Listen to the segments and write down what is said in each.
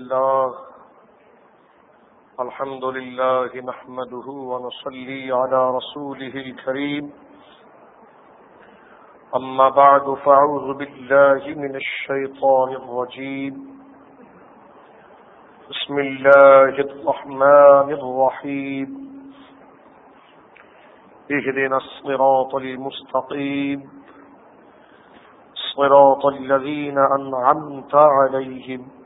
الله الحمد لله نحمده ونصلي على رسوله الكريم. أما بعد، فأعوذ بالله من الشيطان الرجيم. بسم الله الرحمن الرحيم. اهدنا الصراط المستقيم. صراط الذين أنعمت عليهم.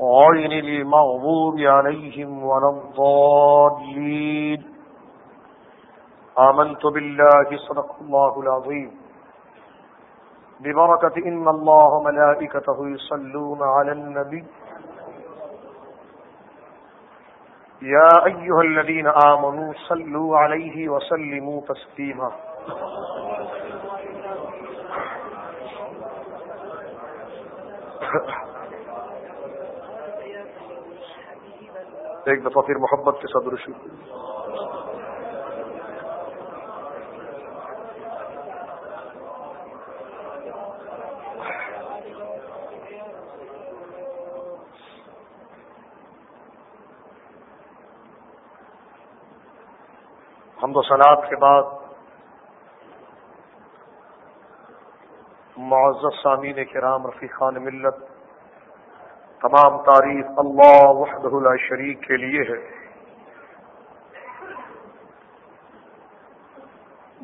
غير المغضوب عليهم ولا الضالين. آمنت بالله، صدق الله العظيم. ببركة إن الله ملائكته يصلون على النبي. يا أيها الذين آمنوا صلوا عليه وسلموا تسليما. Thank you. ایک دفعہ پھر محبت کے ساتھ رشو ہم تو سلاد کے بعد معذر سامعین کرام، رفیقان ملت تمام تعریف اللہ وحدہ لا شریک کے لیے ہے۔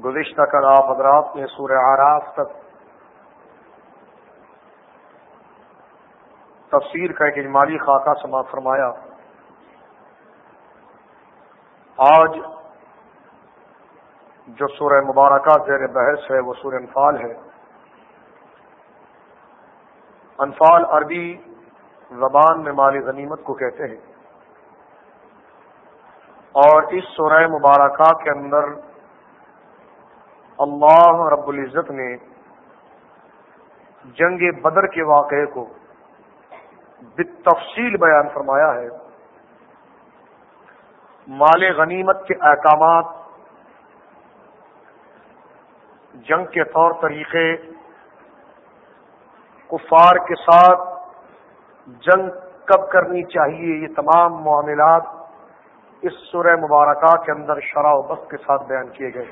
گزشتہ کل آپ حضرات نے سورہ آراف تک تفسیر کا ایک اجمالی خاکہ سماعت فرمایا۔ آج جو سورہ مبارکہ زیر بحث ہے وہ سورہ انفال ہے۔ انفال عربی زبان میں مال غنیمت کو کہتے ہیں۔ اور اس سورہ مبارکہ کے اندر اللہ رب العزت نے جنگ بدر کے واقعے کو بتفصیل بیان فرمایا ہے۔ مال غنیمت کے احکامات، جنگ کے طور طریقے، کفار کے ساتھ جنگ کب کرنی چاہیے یہ تمام معاملات اس سورہ مبارکہ کے اندر شرح و بخت کے ساتھ بیان کیے گئے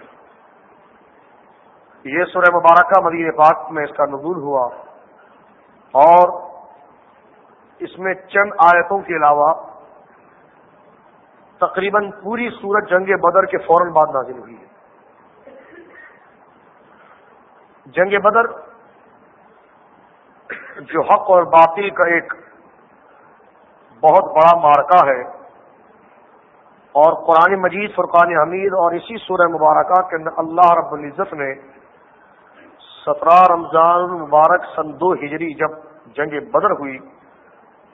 یہ سورہ مبارکہ مدین پاک میں اس کا نزول ہوا اور اس میں چند آیتوں کے علاوہ تقریباً پوری سورج جنگ بدر کے فوراً بعد نازل ہوئی ہے۔ جنگ بدر جو حق اور باطل کا ایک بہت بڑا مارکا ہے اور قرآن مجید، فرقان حمید اور اسی سورہ مبارکہ کے اندر اللہ رب العزت نے سترہ رمضان المبارک سن دو ہجری جب جنگ بدر ہوئی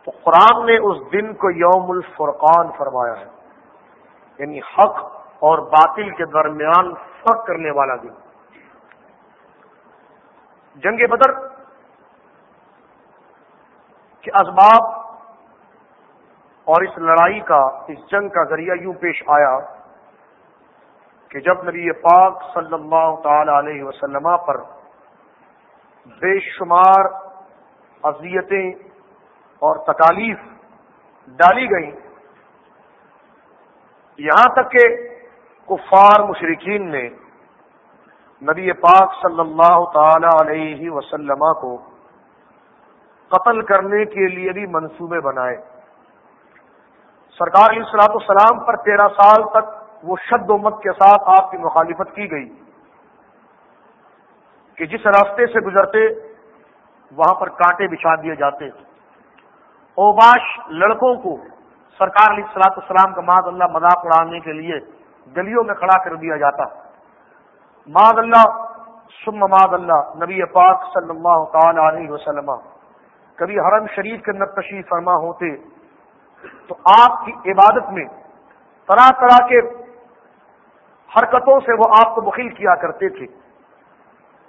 تو قرآن نے اس دن کو یوم الفرقان فرمایا ہے یعنی حق اور باطل کے درمیان فرق کرنے والا دن۔ جنگ بدر کے اسباب اور اس لڑائی کا، اس جنگ کا ذریعہ یوں پیش آیا کہ جب نبی پاک صلی اللہ تعالی علیہ وسلم پر بے شمار اذیتیں اور تکالیف ڈالی گئیں، یہاں تک کہ کفار مشرقین نے نبی پاک صلی اللہ تعالی علیہ وسلم کو قتل کرنے کے لیے بھی منصوبے بنائے۔ سرکار علیہ السلاط السلام پر تیرہ سال تک وہ شد و مت کے ساتھ آپ کی مخالفت کی گئی کہ جس راستے سے گزرتے وہاں پر کانٹے بچھا دیے جاتے۔ اوباش لڑکوں کو سرکار علیہ السلاط السلام کا ماد اللہ مذاق اڑانے کے لیے گلیوں میں کھڑا کر دیا جاتا۔ ماد اللہ سم ماد اللہ، نبی پاک صلی اللہ تعالی علیہ وسلم۔ کبھی حرم شریف کے اندر تشریف فرما ہوتے، تو آپ کی عبادت میں طرح طرح کے حرکتوں سے وہ آپ کو مخل کیا کرتے تھے۔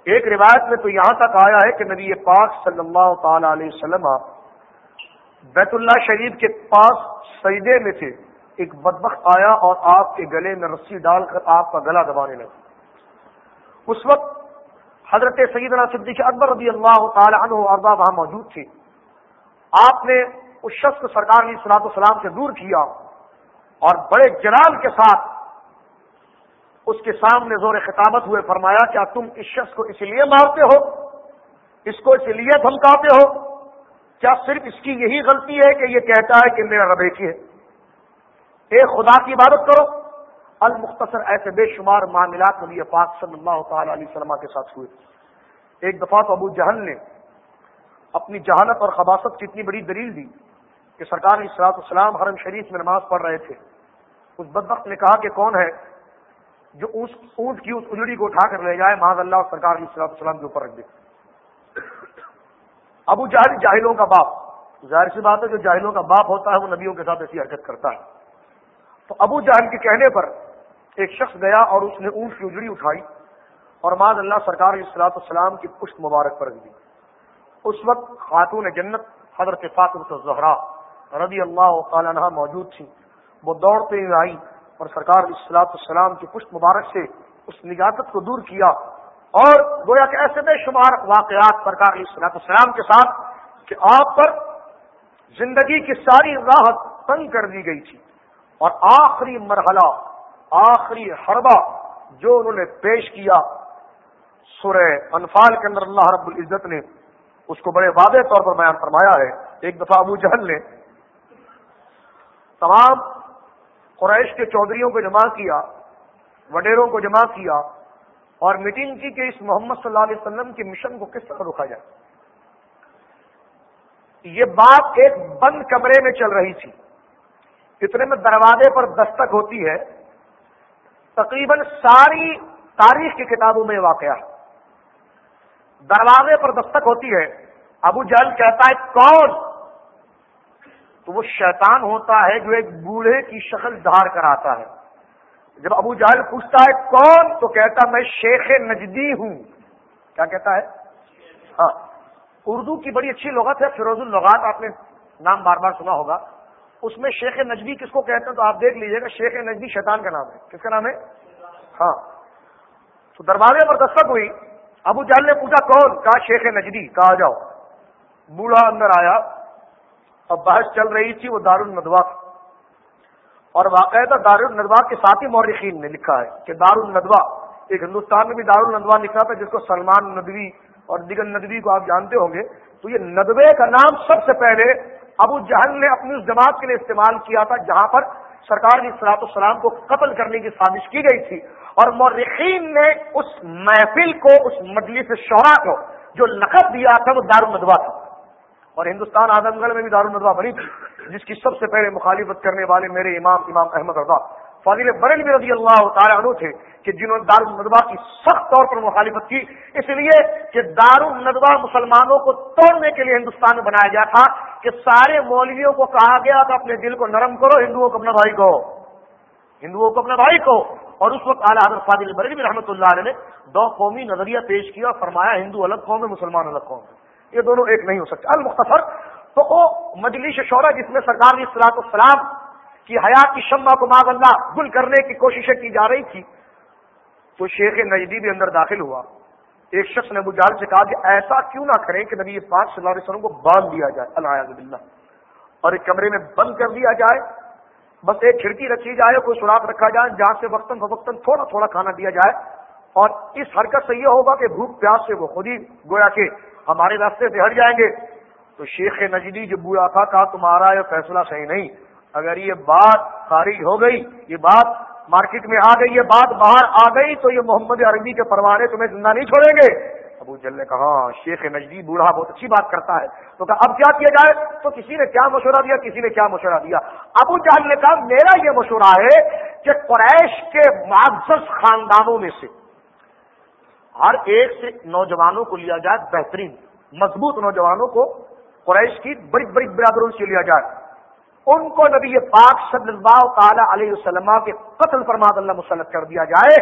ایک روایت میں تو یہاں تک آیا ہے کہ نبی پاک صلی اللہ تعالی علیہ وسلم بیت اللہ شریف کے پاس سجدے میں تھے۔ ایک بدبخت آیا اور آپ کے گلے میں رسی ڈال کر آپ کا گلا دبانے لگا اس وقت حضرت سیدنا صدیق اکبر رضی اللہ تعالی عنہ اربا وہاں موجود تھے۔ آپ نے اس شخص کو سرکار علیہ صلاح السلام سے دور کیا اور بڑے جلال کے ساتھ اس کے سامنے زور خطابت ہوئے، فرمایا، کیا تم اس شخص کو اس لیے مارتے ہو؟ اس کو اس لیے دھمکاتے ہو؟ کیا صرف اس کی یہی غلطی ہے کہ یہ کہتا ہے کہ میرا رب ایک ہی ہے؟ ایک خدا کی عبادت کرو۔ المختصر ایسے بے شمار معاملات نبی پاک صلی اللہ تعالی علیہ وسلم کے ساتھ ہوئے۔ ایک دفعہ تو ابو جہل نے اپنی جہالت اور خباست کی اتنی بڑی دلیل دی کہ سرکار اصلاط اسلام حرم شریف میں نماز پڑھ رہے تھے۔ اس بدبخت نے کہا کہ کون ہے جو اس اونٹ کی اس اجڑی کو اٹھا کر لے جائے محض اللہ، اور سرکار اصلاط السلام کے اوپر رکھ دے۔ ابو جہل جاہلوں کا باپ، ظاہر سی بات ہے جو جاہلوں کا باپ ہوتا ہے، وہ نبیوں کے ساتھ ایسی حرکت کرتا ہے۔ تو ابو جہل کے کہنے پر ایک شخص گیا اور اس نے اونٹ کی اجڑی اٹھائی اور معذ اللہ سرکار اصلاۃ السلام کی پشت مبارک پر رکھ دی۔ اس وقت خاتون جنت حضرت فاطمہ زہرا رضی اللہ تعالیٰ عنہ موجود تھی وہ دوڑتے ہوئے آئی اور سرکار اصلاۃ السلام کی پشت مبارک سے اس نجاتت کو دور کیا اور گویا کہ ایسے بے شمار واقعات سرکار علیہ اصلاۃ السلام کے ساتھ کہ آپ پر زندگی کی ساری راحت تنگ کر دی گئی تھی۔ اور آخری مرحلہ آخری حربہ جو انہوں نے پیش کیا سورہ انفال کے اندر اللہ رب العزت نے، اس کو بڑے واضح طور پر بیان فرمایا ہے۔ ایک دفعہ ابو جہل نے تمام قریش کے چودھریوں کو جمع کیا، وڈیروں کو جمع کیا اور میٹنگ کی کہ اس محمد صلی اللہ علیہ وسلم کے مشن کو کس طرح رکھا جائے۔ یہ بات ایک بند کمرے میں چل رہی تھی۔ اتنے میں دروازے پر دستک ہوتی ہے۔ تقریباً ساری تاریخ کی کتابوں میں واقعہ دروازے پر دستک ہوتی ہے، ابو جہل کہتا ہے، کون؟ تو وہ شیطان ہوتا ہے جو ایک بوڑھے کی شکل دھار کر آتا ہے۔ جب ابو جہل پوچھتا ہے، کون؟ تو کہتا میں شیخ نجدی ہوں۔ کیا کہتا ہے؟ ہاں۔ اردو کی بڑی اچھی لغت ہے، فیروز الغات آپ نے نام بار بار سنا ہوگا۔ اس میں شیخ نجدی کس کو کہتے ہیں تو آپ دیکھ لیجیے گا، شیخ نجدی شیطان کا نام ہے۔ کس کا نام ہے؟ ہاں۔ تو دروازے پر دستک ہوئی۔ ابو جال نے پوچھا، کون؟ کہا، شیخ نجدی کہا جاؤ۔ بوڑھا اندر آیا۔ اب بحث چل رہی تھی، وہ دار الندوا اور واقعہ دار الندوا کے ساتھ ہی مورخین نے لکھا ہے کہ دار الندوا ایک ہندوستان میں بھی دار الندوا لکھا تھا، جس کو سلمان ندوی اور دیگر ندوی کو آپ جانتے ہوں گے۔ تو یہ ندوے کا نام سب سے پہلے ابو جہل نے اپنی اس جماعت کے لیے استعمال کیا تھا، جہاں پر سرکار کی سلاط السلام کو قتل کرنے کی سازش کی گئی تھی۔ اور مورخین نے اس محفل کو، اس مجلس شعرا کو جو لقب دیا تھا، وہ دار الدوا تھا۔ اور ہندوستان اعظم گڑھ میں بھی دار الدوا بنی تھی، جس کی سب سے پہلے مخالفت کرنے والے میرے امام امام احمد رضا۔ فاضل برل بھی رضی اللہ تعالیٰ عنہ تھے کہ جنہوں نے دار الدوا کی سخت طور پر مخالفت کی۔ اس لیے کہ دار الدوا مسلمانوں کو توڑنے کے لیے ہندوستان میں بنایا گیا تھا کہ سارے مولویوں کو کہا گیا کہ اپنے دل کو نرم کرو، ہندوؤں کو اپنا بھائی کو ہندوؤں کو اپنا بھائی کو اور اس وقت اعلیٰ حضرت فاضل بریلی رحمۃ اللہ علیہ نے دو قومی نظریہ پیش کیا فرمایا، ہندو الگ قوم ہے، مسلمان الگ قوم ہے۔ یہ دونوں ایک نہیں ہو سکتے۔ المختصر تو وہ مجلس شعرا جس میں سرکار اصلاط السلام کی حیات کی شمع کو ماں اللہ گل کرنے کی کوششیں کی جا رہی تھی، تو شیخ نجدی بھی اندر داخل ہوا۔ ایک شخص نے بجال سے کہا کہ ایسا کیوں نہ کریں کہ نبی پاک صلی اللہ علیہ وسلم کو باندھ دیا جائے اللہ اور ایک کمرے میں بند کر دیا جائے، بس ایک کھڑکی رکھی جائے، کوئی سراخ رکھا جائے، جہاں سے وقتاً فوقتاً تھوڑا تھوڑا کھانا دیا جائے۔ اور اس حرکت سے یہ ہوگا کہ بھوک پیاس سے وہ خود ہی گویا کہ ہمارے راستے سے ہٹ جائیں گے۔ تو شیخ نجدی جو بوڑھا تھا، کہا تمہارا یہ فیصلہ صحیح نہیں۔ اگر یہ بات خارج ہو گئی، یہ بات مارکیٹ میں آ گئی، یہ بات باہر آ گئی، تو یہ محمد عربی کے پروانے تمہیں زندہ نہیں چھوڑیں گے۔ ابو جل نے کہا ہاں، شیخ نجدی بوڑھا بہت اچھی بات کرتا ہے۔ تو کہا، اب کیا کیا جائے؟ تو کسی نے کیا مشورہ دیا، کسی نے کیا مشورہ دیا۔ ابو جہل نے کہا، میرا یہ مشورہ ہے کہ قریش کے معزز خاندانوں میں سے ہر ایک سے نوجوانوں کو لیا جائے بہترین، مضبوط نوجوانوں کو قریش کی بڑی بڑی برادروں سے لیا جائے۔ ان کو نبی پاک صلی اللہ تعالی علیہ وسلم کے قتل فرماد اللہ مسلط کر دیا جائے۔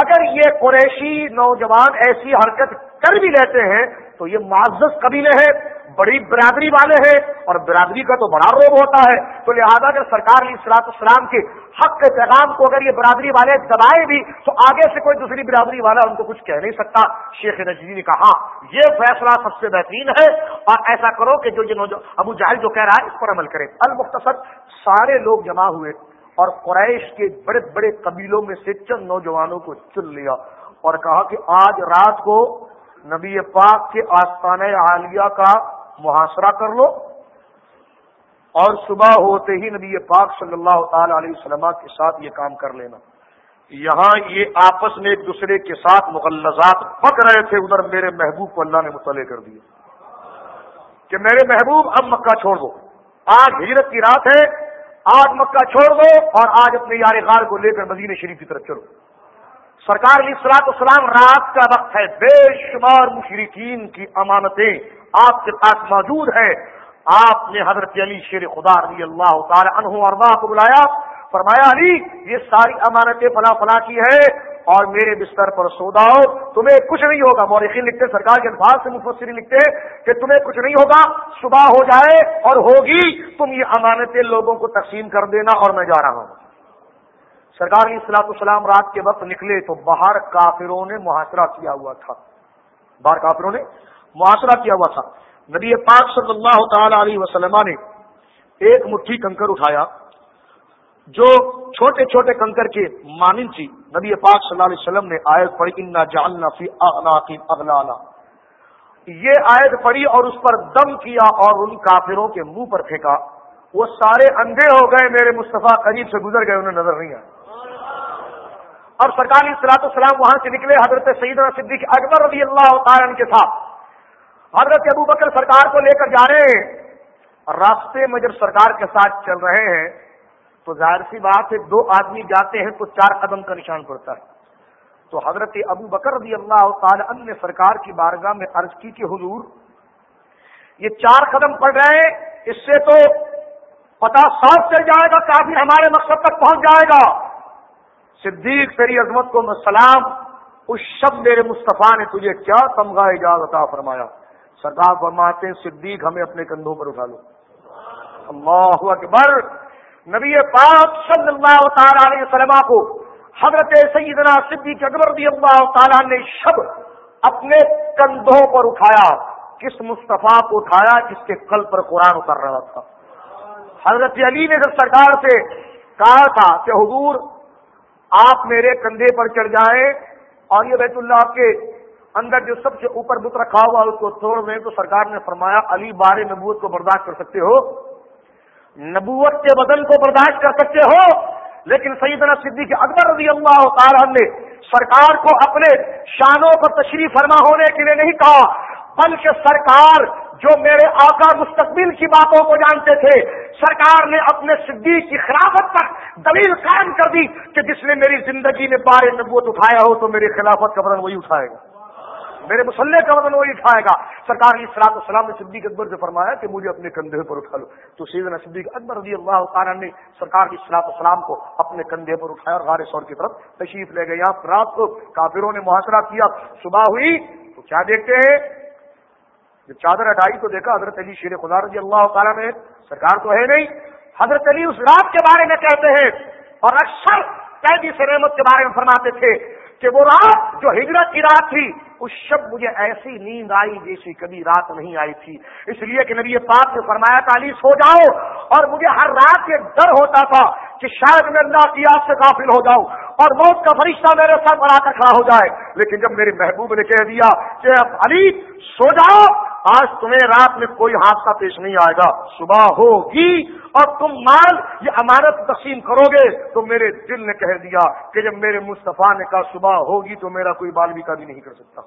اگر یہ قریشی نوجوان ایسی حرکت کر بھی لیتے ہیں تو یہ معزز قبیلے ہیں، بڑی برادری والے ہیں اور برادری کا تو بڑا روب ہوتا ہے۔ تو لہذا اگر سرکار علیہ السلاط السلام کے حق کے پیغام کو اگر یہ برادری والے دبائے بھی، تو آگے سے کوئی دوسری برادری والا ان کو کچھ کہہ نہیں سکتا۔ شیخ نجی نے کہا، یہ فیصلہ سب سے بہترین ہے اور ایسا کرو کہ جو یہ ابو جہل جو کہہ رہا ہے، اس پر عمل کرے۔ المختصر، سارے لوگ جمع ہوئے اور قریش کے بڑے بڑے قبیلوں میں سے چند نوجوانوں کو چن لیا اور کہا کہ آج رات کو نبی پاک کے آستان عالیہ کا محاصرہ کر لو اور صبح ہوتے ہی نبی پاک صلی اللہ تعالی علیہ وسلم کے ساتھ یہ کام کر لینا۔ یہاں یہ آپس میں ایک دوسرے کے ساتھ مغلزات پک رہے تھے، ادھر میرے محبوب کو اللہ نے مطلع کر دیا۔ کہ میرے محبوب، اب مکہ چھوڑ دو۔ آج ہجرت کی رات ہے، آج مکہ چھوڑ دو اور آج اپنے یار غار کو لے کر مدینہ شریف کی طرف چلو۔ سرکار علیہ السلاط اسلام رات کا وقت ہے۔ بے شمار مشرقین کی امانتیں آپ کے پاس موجود ہے آپ نے حضرت علی شیر خدا رضی اللہ تعالی عنہ اربا کو بلایا۔ فرمایا، علی، یہ ساری امانتیں فلاں فلاں کی ہے اور میرے بستر پر سو داؤ تمہیں کچھ نہیں ہوگا۔ مورخین لکھتے، سرکار کے الفاظ سے مفسری لکھتے کہ تمہیں کچھ نہیں ہوگا۔ صبح ہو جائے اور ہوگی۔ تم یہ امانتیں لوگوں کو تقسیم کر دینا اور میں جا رہا ہوں۔ سرکار علیہ السلاط السلام رات کے وقت نکلے تو باہر کافروں نے محاصرہ کیا ہوا تھا۔ باہر کافروں نے محاصرہ کیا ہوا تھا۔ نبی پاک صلی اللہ تعالی علیہ وسلم نے ایک مٹھی کنکر اٹھایا، جو چھوٹے چھوٹے کنکر کے مانند تھی۔ نبی پاک صلی اللہ علیہ وسلم نے آیت پڑھی، انا جالنا فی اغلا یہ آیت پڑھی اور اس پر دم کیا اور ان کافروں کے منہ پر پھینکا۔ وہ سارے اندھے ہو گئے، میرے مصطفیٰ قریب سے گزر گئے، انہیں نظر نہیں آیا۔ اور سرکاری سلاط السلام وہاں سے نکلے حضرت سعید صدیق اکبر رضی اللہ تعالی کے ساتھ۔ حضرت ابو بکر سرکار کو لے کر جا رہے ہیں راستے میں جب سرکار کے ساتھ چل رہے ہیں تو ظاہر سی بات ہے، دو آدمی جاتے ہیں تو چار قدم کا نشان پڑتا ہے۔ تو حضرت ابو بکر رضی اللہ تعالی عنہ نے سرکار کی بارگاہ میں عرض کی کہ حضور، یہ چار قدم پڑ رہے ہیں، اس سے تو پتا صاف چل جائے گا، کافی ہمارے مقصد تک پہنچ جائے گا۔ صدیق تیری عظمت کو سلام، اس شب میرے مصطفیٰ نے تجھے کیا تمغہ اجازت فرمایا؟ سرکار فرماتے ہیں، صدیق ہمیں اپنے کندھوں پر اٹھا لو۔ اللہ اکبر۔ نبی پاک صلی اللہ تعالی علیہ وسلم کو حضرت سیدنا صدیق اکبر رضی اللہ تعالیٰ نے شب اپنے کندھوں پر اٹھایا، کس مصطفیٰ کو اٹھایا جس کے کل پر قرآن اتر رہا تھا۔ حضرت علی نے جب سرکار سے کہا تھا کہ حضور آپ میرے کندھے پر چڑھ جائیں اور یہ بیت اللہ کے اندر جو سب سے اوپر بت رکھا ہوا اس کو توڑ دیں تو سرکار نے فرمایا، علی بار نبوت کو برداشت کر سکتے ہو۔ نبوت کے بدن کو برداشت کر سکتے ہو، لیکن سیدنا صدیق اکبر رضی اللہ تعالی نے سرکار کو اپنے شانوں پر تشریف فرما ہونے کے لیے نہیں کہا، بلکہ سرکار جو میرے آقا مستقبل کی باتوں کو جانتے تھے، سرکار نے اپنے صدیق کی خلافت پر دلیل قائم کر دی کہ جس نے میری زندگی میں بار نبوت اٹھایا ہو تو میری خلافت کا بدن وہی اٹھائے گا۔ میرے مسلح کا وزن وہی اٹھائے گا۔ سرکار علیہ السلام السلام نے صدیق اکبر سے فرمایا کہ مجھے اپنے کندھے پر اٹھا لو۔ تو سیدنا صدیق اکبر رضی اللہ تعالیٰ نے سرکار علیہ السلام السلام کو اپنے کندھے پر اٹھایا اور غار سور کی طرف تشریف لے گئے۔ آپ رات کو کافروں نے محاصرہ کیا۔ صبح ہوئی تو کیا دیکھتے ہیں؟ جب چادر ہٹائی تو دیکھا حضرت علی شیر خدا رضی اللہ تعالیٰ نے سرکار تو ہے نہیں۔ حضرت علی اس رات کے بارے میں کہتے ہیں اور اکثر قیدی سے رحمت کے بارے میں فرماتے تھے کہ وہ رات جو ہجرت کی رات تھی، اس شب مجھے ایسی نیند آئی جیسی کبھی رات نہیں آئی تھی۔ اس لیے کہ نبی پاک نے فرمایا تعلی سو جاؤ اور مجھے ہر رات یہ ڈر ہوتا تھا کہ شاید میں اللہ کی یاد سے قافل ہو جاؤں۔ اور موت کا فرشتہ میرے سر پر آ کر کھڑا ہو جائے۔ لیکن جب میرے محبوب نے کہہ دیا کہ علی، سو جاؤ، آج تمہیں رات میں کوئی حادثہ پیش نہیں آئے گا۔ صبح ہوگی اور تم مال یہ امانت تقسیم کرو گے۔ تو میرے دل نے کہہ دیا کہ جب میرے مصطفیٰ نے کہا صبح ہوگی تو میرا کوئی بال بھی نہیں کر سکتا۔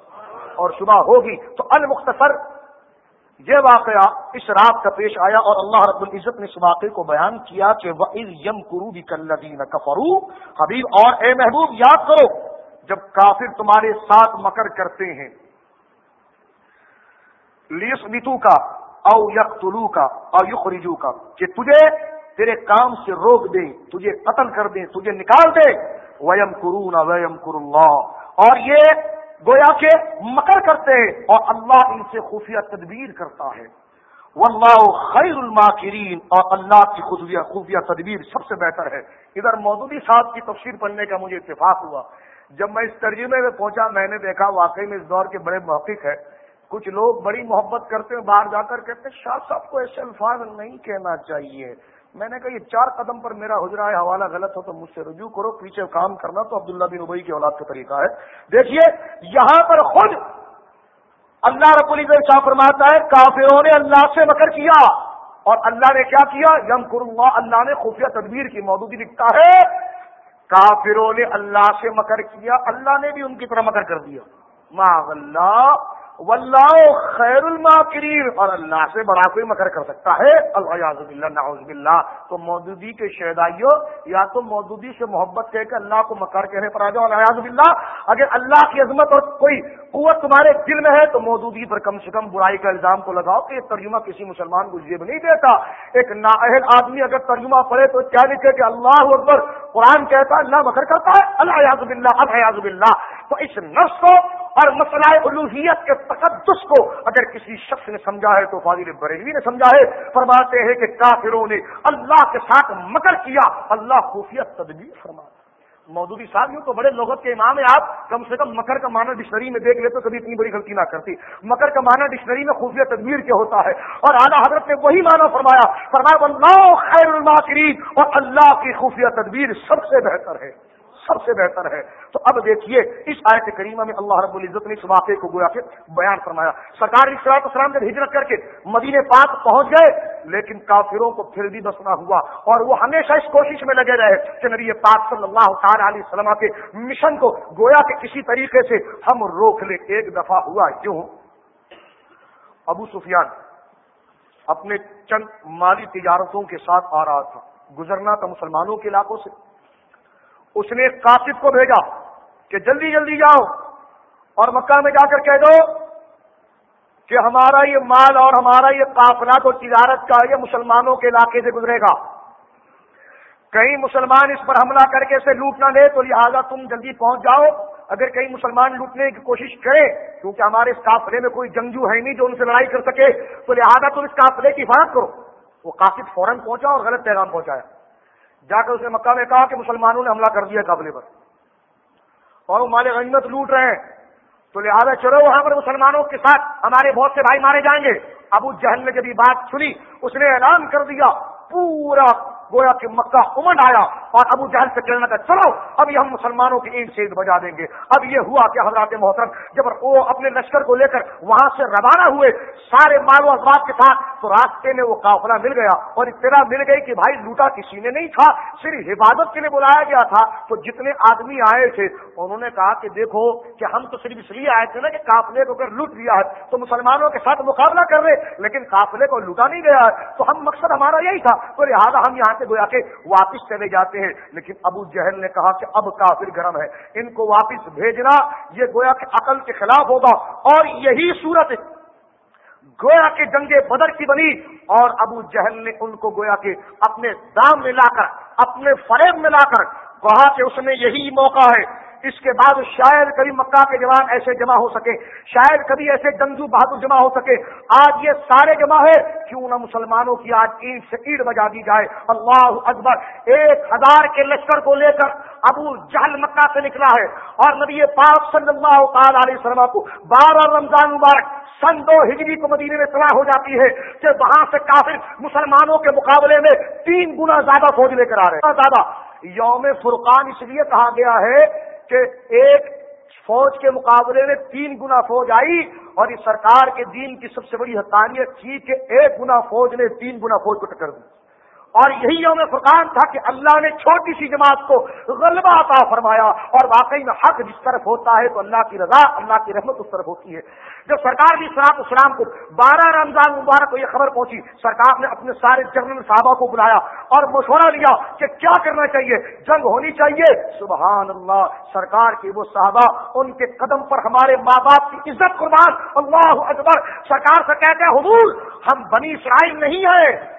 اور صبح ہوگی تو المختصر یہ واقعہ اس رات کا پیش آیا اور اللہ رب العزت نے اس واقعے کو بیان کیا کہ وہ یم کرو بھی کلین کفرو حبیب اور اے محبوب، یاد کرو جب کافر تمہارے ساتھ مکر کرتے ہیں۔ لیس بتو کا او یک کا او یخ کا کہ تجھے تیرے کام سے روک دیں، تجھے قتل کر دیں، تجھے نکال دے ویم کرون ویم کر اور یہ گویا کے مکر کرتے ہیں اور اللہ ان سے خفیہ تدبیر کرتا ہے۔ واللہ خیر الماکرین اور اللہ کی خفیہ خفیہ تدبیر سب سے بہتر ہے۔ ادھر مودودی صاحب کی تفسیر پڑھنے کا مجھے اتفاق ہوا۔ جب میں اس ترجمے میں پہنچا، میں نے دیکھا واقعی میں اس دور کے بڑے محقق ہے کچھ لوگ بڑی محبت کرتے ہیں، باہر جا کر کہتے ہیں، شاہ صاحب کو ایسے الفاظ نہیں کہنا چاہیے۔ میں نے کہا یہ چار قدم پر میرا حجرا ہے، حوالہ غلط ہو تو مجھ سے رجوع کرو۔ پیچھے کام کرنا تو عبداللہ بن ابئی کی اولاد کا طریقہ ہے۔ دیکھیے، یہاں پر خود اللہ رب العزت شاہ فرماتا ہے، کافروں نے اللہ سے مکر کیا۔ اور اللہ نے کیا کیا؟ یم کروں اللہ نے خفیہ تدبیر کی موجودگی لکھتا ہے۔ کافروں نے اللہ سے مکر کیا، اللہ نے بھی ان کی طرح مکر کر دیا۔ ما اللہ واللہ خیر الماکرین۔ اور اللہ سے بڑا کوئی مکر کر سکتا ہے۔ الحاظ باللہ، نعوذ باللہ۔ تو مودودی کے شہدائیوں یا تو مودودی سے محبت کہہ کے اللہ کو مکر کہنے پر آ جاؤ۔ الحاظ باللہ، اگر اللہ کی عظمت اور کوئی قوت تمہارے دل میں ہے تو مودودی پر کم سے کم برائی کا الزام کو لگاؤ کہ یہ ترجمہ کسی مسلمان کو جیب نہیں دیتا۔ ایک نااہل آدمی اگر ترجمہ پڑھے تو کیا لکھے کہ اللہ اکبر، قرآن کہتا ہے، اللہ مکر کرتا ہے۔ اللہ باللہ الحاظ باللہ۔ تو اس نفس کو اور مسئلہ الوحیت کے تقدس کو اگر کسی شخص نے سمجھا ہے تو فاضل بریلوی نے سمجھا ہے، فرماتے ہیں کہ کافروں نے اللہ کے ساتھ مکر کیا، اللہ خفیہ تدبیر فرما مودودی صاحب، یوں تو بڑے لغت کے امام ہیں آپ، کم سے کم مکر کا معنی ڈکشنری میں دیکھ لیتے کبھی اتنی بڑی غلطی نہ کرتی۔ مکر کا معنی ڈکشنری میں خفیہ تدبیر کیا ہوتا ہے۔ اور اعلیٰ حضرت نے وہی معنی فرمایا فرمایا اللہ خیر الماکرین اور اللہ کی خفیہ تدبیر سب سے بہتر ہے۔ سب سے بہتر ہے۔ تو اب دیکھیے، اس آیت کریمہ میں اللہ رب العزت نے اس واقعے کو گویا کے بیان فرمایا۔ سرکار اسلام اسلام جب ہجرت کر کے مدینے پاک پہنچ گئے، لیکن کافروں کو پھر بھی بسنا ہوا۔ اور وہ ہمیشہ اس کوشش میں لگے رہے کہ نبی پاک صلی اللہ تعالی علیہ وسلم کے مشن کو گویا کے کسی طریقے سے ہم روک لیں۔ ایک دفعہ ہوا کیوں ابو سفیان اپنے چند مالی تجارتوں کے ساتھ آ رہا تھا۔ گزرنا تھا مسلمانوں کے علاقوں سے۔ اس نے ایک کو بھیجا کہ جلدی جلدی جاؤ اور مکہ میں جا کر کہہ دو کہ ہمارا یہ مال اور ہمارا یہ قافلہ تو تجارت کا یہ مسلمانوں کے علاقے سے گزرے گا۔ کہیں مسلمان اس پر حملہ کر کے اسے لوٹ نہ لے تو لہٰذا تم جلدی پہنچ جاؤ۔ اگر کہیں مسلمان لوٹنے کی کوشش کرے، کیونکہ ہمارے اس قافلے میں کوئی جنگجو ہے نہیں جو ان سے لڑائی کر سکے، تو لہٰذا تم اس قافلے کی حفاظت کرو۔ وہ کافی فوراً پہنچا اور غلط پیغام پہنچایا۔ جا کر اس نے مکہ میں کہا کہ مسلمانوں نے حملہ کر دیا قابل پر اور وہ مال غنیمت لوٹ رہے ہیں۔ تو لہٰذا چلو وہاں پر مسلمانوں کے ساتھ ہمارے بہت سے بھائی مارے جائیں گے۔ ابو جہل نے جب یہ بات سنی، اس نے اعلان کر دیا، پورا گویا کہ مکہ امن آیا اور ابو جہل سے کہنے کا چلو، ابھی ہم مسلمانوں کی اینٹ سے بجا دیں گے۔ اب یہ ہوا کہ حضرات محترم، جب وہ اپنے لشکر کو لے کر وہاں سے روانہ ہوئے سارے مال و افراد کے ساتھ، تو راستے میں وہ قافلہ مل گیا اور اطلاع مل گئی کہ بھائی لوٹا کسی نے نہیں تھا، صرف حفاظت کے لیے بلایا گیا تھا۔ تو جتنے آدمی آئے تھے، انہوں نے کہا کہ دیکھو کہ ہم تو صرف اس لیے آئے تھے نا کہ قافلے کو اگر لوٹ لیا ہے تو مسلمانوں کے ساتھ مقابلہ کر رہے، لیکن قافلے کو لوٹا نہیں گیا ہے۔ تو ہم مقصد ہمارا یہی تھا۔ تو لہٰذا ہم یہاں سے گویا کہ واپس چلے جاتے ہیں۔ لیکن ابو جہل نے کہا کہ اب کافر گرم ہے۔ ان کو واپس بھیجنا یہ گویا کہ عقل کے خلاف ہوگا۔ اور یہی صورت گویا کے جنگ بدر کی بنی۔ اور ابو جہل نے ان کو گویا کے اپنے دام میں لا کر اپنے فریب میں لا کر کہا کہ اس نے یہی موقع ہے۔ اس کے بعد شاید کبھی مکہ کے جوان ایسے جمع ہو سکے شاید کبھی ایسے جنگجو بہادر جمع ہو سکے۔ آج یہ سارے جمع ہے کیوں نہ مسلمانوں کی آج عید سے عید بجا دی جائے۔ اللہ اکبر۔ ایک ہزار کے لشکر کو لے کر ابو جہل مکہ سے نکلا ہے۔ اور نبی پاک صلی اللہ تعالی علیہ وسلم کو بارہ رمضان مبارک سن دو ہجری کو مدینے میں اطلاع ہو جاتی ہے کہ وہاں سے کافر مسلمانوں کے مقابلے میں تین گنا زیادہ فوج لے کر آ رہے ہیں۔ زیادہ۔ یوم فرقان اس لیے کہا گیا ہے کہ ایک فوج کے مقابلے میں تین گنا فوج آئی اور اس سرکار کے دین کی سب سے بڑی حقانیت تھی کہ ایک گنا فوج نے تین گنا فوج کو ٹکر دی۔ اور یہی یوم فرقان تھا کہ اللہ نے چھوٹی سی جماعت کو غلبہ عطا فرمایا اور واقعی میں حق جس طرف ہوتا ہے تو اللہ کی رضا، اللہ کی رحمت اس طرف ہوتی ہے۔ جب سرکار کی سلاط اسلام کو بارہ رمضان مبارک کو یہ خبر پہنچی، سرکار نے اپنے سارے جنرل صحابہ کو بلایا اور مشورہ لیا کہ کیا کرنا چاہیے؟ جنگ ہونی چاہیے۔ سبحان اللہ، سرکار کی وہ صحابہ، ان کے قدم پر ہمارے ماں باپ کی عزت قربان، اللہ اکبر۔ سرکار سے کہتے ہیں، حضور، ہم بنی اسرائیل نہیں ہیں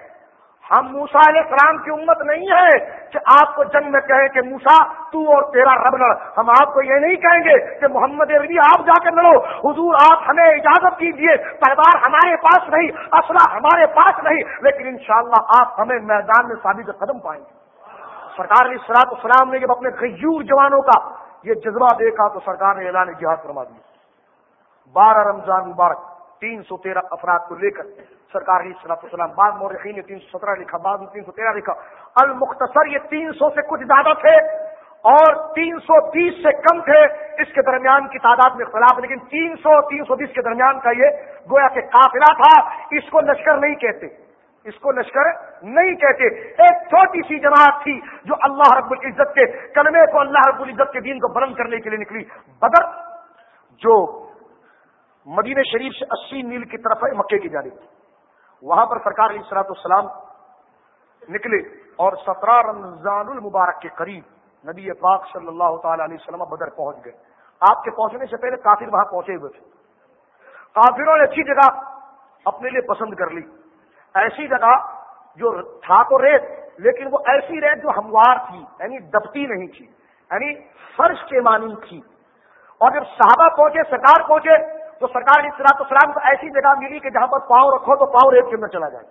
ہم موسا علیہ السلام کی امت نہیں ہے کہ آپ کو جنگ میں کہیں کہ موسا تو اور تیرا رب لڑ۔ ہم آپ کو یہ نہیں کہیں گے کہ محمد عربی آپ جا کر لڑو۔ حضور آپ ہمیں اجازت کیجیے تلوار ہمارے پاس نہیں، اسلحہ ہمارے پاس نہیں۔ لیکن انشاءاللہ آپ ہمیں میدان میں ثابت قدم پائیں گے۔ سرکار نے سراط السلام نے جب اپنے غیور جوانوں کا یہ جذبہ دیکھا تو سرکار نے اعلان جہاد فرما دیا۔ بارہ رمضان مبارک۔ تین سو تیرہ افراد کو لے کر سرکار صلاح السلام بعد مورخین نے تین سو سترہ لکھا، بعد میں تین سو تیرہ لکھا۔ المختصر یہ تین سو سے کچھ زیادہ تھے اور تین سو تیس سے کم تھے۔ اس کے درمیان کی تعداد میں اختلاف، لیکن تین سو تین سو بیس کے درمیان کا یہ گویا کہ قافلہ تھا۔ اس کو لشکر نہیں کہتے۔ اس کو لشکر نہیں کہتے۔ ایک چھوٹی سی جماعت تھی جو اللہ رب العزت کے، کلمے کو اللہ رب العزت کے دین کو بلند کرنے کے لیے نکلی۔ بدر، جو مدینہ شریف سے اسی میل کی طرف ہے، مکے کی جانب۔ وہاں پر سرکار علیہ السلاط السلام نکلے اور سترہ رمضان المبارک کے قریب نبی پاک صلی اللہ تعالی علیہ وسلم بدر پہنچ گئے۔ آپ کے پہنچنے سے پہلے کافر وہاں پہنچے ہوئے تھے۔ کافروں نے اچھی جگہ اپنے لیے پسند کر لی۔ ایسی جگہ جو تھا تو ریت، لیکن وہ ایسی ریت جو ہموار تھی یعنی دبتی نہیں تھی یعنی فرش کے معنی تھی۔ اور جب صحابہ پہنچے، سرکار پہنچے تو سرکار اصلاح السلام کو ایسی جگہ ملی کہ جہاں پر پاؤں رکھو تو پاؤں ریت کے اندر چلا جائے۔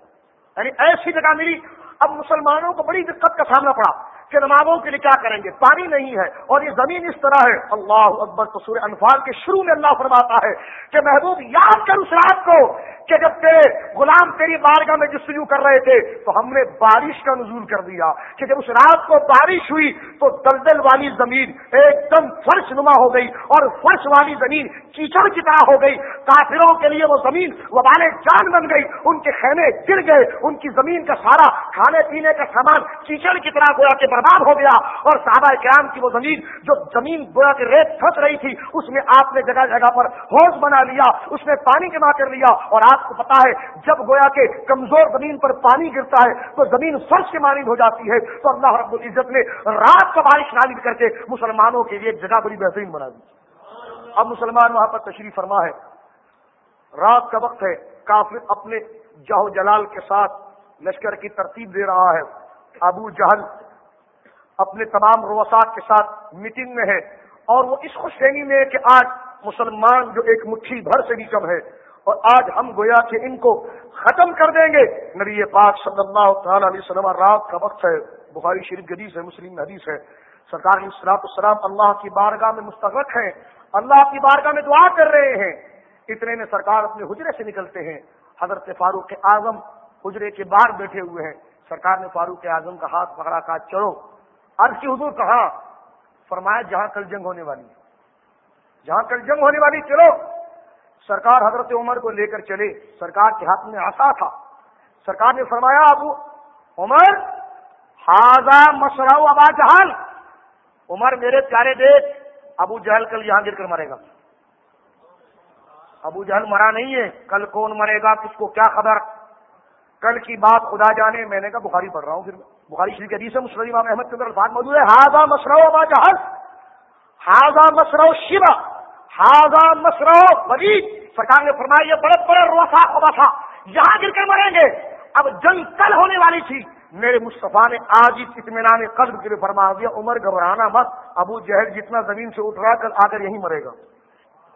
یعنی ایسی جگہ ملی، اب مسلمانوں کو بڑی دقت کا سامنا پڑا۔ کہ نمازوں کے لیے کیا کریں گے۔ پانی نہیں ہے اور یہ زمین اس طرح ہے۔ اللہ اکبر تو سورہ انفال کے شروع میں اللہ فرماتا ہے کہ محبوب یاد کر اس رات کو کہ جب تیرے غلام تیری بارگاہ میں جستجو کر رہے تھے تو ہم نے بارش کا نزول کر دیا۔ کہ جب اس رات کو بارش ہوئی تو دلدل والی زمین ایک دم فرش نما ہو گئی اور فرش والی زمین کیچڑ کی طرح ہو گئی۔ کافروں کے لیے وہ زمین وہ والے جان بن گئی۔ ان کے خیمے گر گئے۔ ان کی زمین کا سارا کھانے پینے کا سامان کیچڑ کی طرح گویا کہ برباد ہو گیا اور صحابہ کرام کی وہ زمین جو زمین گویا کے ریت پھنس رہی تھی، اس میں آپ نے جگہ جگہ پر ہوش بنا لیا، اس میں پانی جمع کر لیا اور آپ کو پتا ہے، جب گویا کے کمزور زمین پر پانی گرتا ہے تو زمین فرش کے مانند ہو جاتی ہے، تو اللہ رب العزت نے رات کا بارش نالد کر کے مسلمانوں کے لیے جگہ بڑی بہترین بنا دی۔ اب مسلمان وہاں پر تشریف فرما ہے۔ رات کا وقت ہے، کافر اپنے جاہو جلال کے ساتھ لشکر کی ترتیب دے رہا ہے۔ ابو جہل اپنے تمام روسات کے ساتھ میٹنگ میں ہے اور وہ اس خوش فہمی میں کہ آج مسلمان جو ایک مٹھی بھر سے بھی کم ہے اور آج ہم گویا کہ ان کو ختم کر دیں گے۔ نبی پاک صلی اللہ تعالی علیہ وسلم، رات کا وقت ہے، بخاری شریف حدیث ہے، مسلم حدیث ہے۔ سرکار السلاط السلام اللہ کی بارگاہ میں مستقرک ہیں، اللہ کی بارگاہ میں دعا کر رہے ہیں۔ اتنے میں سرکار اپنے حجرے سے نکلتے ہیں۔ حضرت فاروق اعظم حجرے کے باہر بیٹھے ہوئے ہیں۔ سرکار نے فاروق اعظم کا ہاتھ پکڑا کہا، چلو۔ عرض کی حضور کہاں فرمایا جہاں کل جنگ ہونے والی جہاں کل جنگ ہونے والی، چلو۔ سرکار حضرت عمر کو لے کر چلے۔ سرکار کے ہاتھ میں آسا تھا۔ سرکار نے فرمایا، ابو عمر ہاضا مسرا ابا جہل۔ عمر، میرے پیارے دیکھ ابو جہل کل یہاں گر کر مرے گا۔ ابو جہل مرا نہیں ہے۔ کل کون مرے گا؟ کس کو کیا خبر؟ کل کی بات خدا جانے، میں نے کہا بخاری پڑھ رہا ہوں، پھر بخاری شریف کے حدیث مسلم امام احمد کے اندر الفاظ موجود ہے ہاضا مسرو با جہاز ہاضا مسرو شیوا ہاضا مسرو ولید سرکار نے فرمایا، یہ بڑے بڑے روسا خبا تھا یہاں گر کر مریں گے۔ اب جنگ کل ہونے والی تھی۔ میرے مصطفیٰ نے آج ہی اطمینان قدر کے لیے فرما دیا، عمر گھبرانا مت، ابو جہل جتنا زمین سے اٹھ رہا کل آ کر یہیں مرے گا۔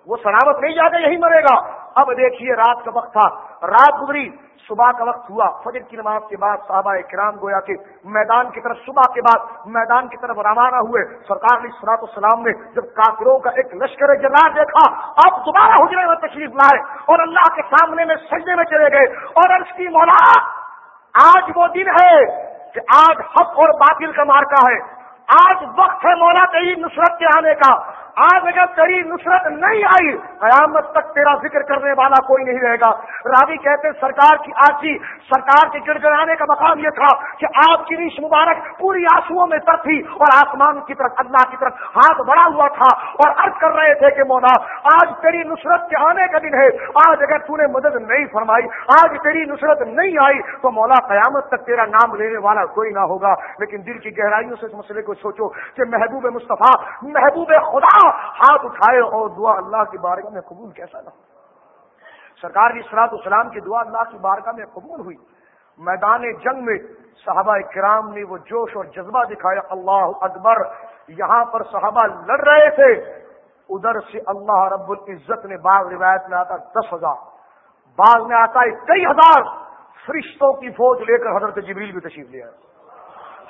وہ سلامت نہیں جا کر یہی مرے گا۔ اب دیکھیے رات کا وقت تھا۔ رات گزری، صبح کا وقت ہوا۔ فجر کی نماز کے بعد صحابہ کرام گویا کہ میدان کی طرف صبح کے بعد میدان کی طرف روانہ ہوئے۔ سرکار علیہ سلاط السلام نے جب کافروں کا ایک لشکر جلال دیکھا، اب دوبارہ حجرے میں تشریف لائے اور اللہ کے سامنے میں سجدے میں چلے گئے اور عرض کی مولا، آج وہ دن ہے کہ آج حق اور باطل کا مارکا ہے۔ آج وقت ہے مولا تیری نصرت کے آنے کا۔ آج اگر تیری نصرت نہیں آئی، قیامت تک تیرا ذکر کرنے والا کوئی نہیں رہے گا۔ راوی کہتے سرکار کی آجی سرکار کے گڑ گڑانے کا مقام یہ تھا کہ آپ کی ریش مبارک پوری آنسو میں تر تھی اور آسمان کی طرف، اللہ کی طرف ہاتھ بڑا ہوا تھا اور عرض کر رہے تھے کہ مولا، آج تیری نصرت کے آنے کا دن ہے۔ آج اگر تو نے مدد نہیں فرمائی، آج تیری نصرت نہیں آئی تو مولا، قیامت تک تیرا نام لینے والا کوئی نہ ہوگا۔ لیکن دل کی گہرائیوں سے اس مسئلے کو سوچو کہ محبوب مصطفیٰ، محبوب خدا ہاتھ اٹھائے اور دعا اللہ کی بارگاہ میں قبول کیسا نہ سرکار جی، کی سلاط اسلام کی دعا اللہ کی بارگاہ میں قبول ہوئی۔ میدان جنگ میں صحابہ کرام نے وہ جوش اور جذبہ دکھایا۔ اللہ اکبر، یہاں پر صحابہ لڑ رہے تھے۔ ادھر سے اللہ رب العزت نے باغ روایت میں آتا دس ہزار۔ باغ میں آتا ہے کئی ہزار فرشتوں کی فوج لے کر حضرت جبریل بھی تشریف لیا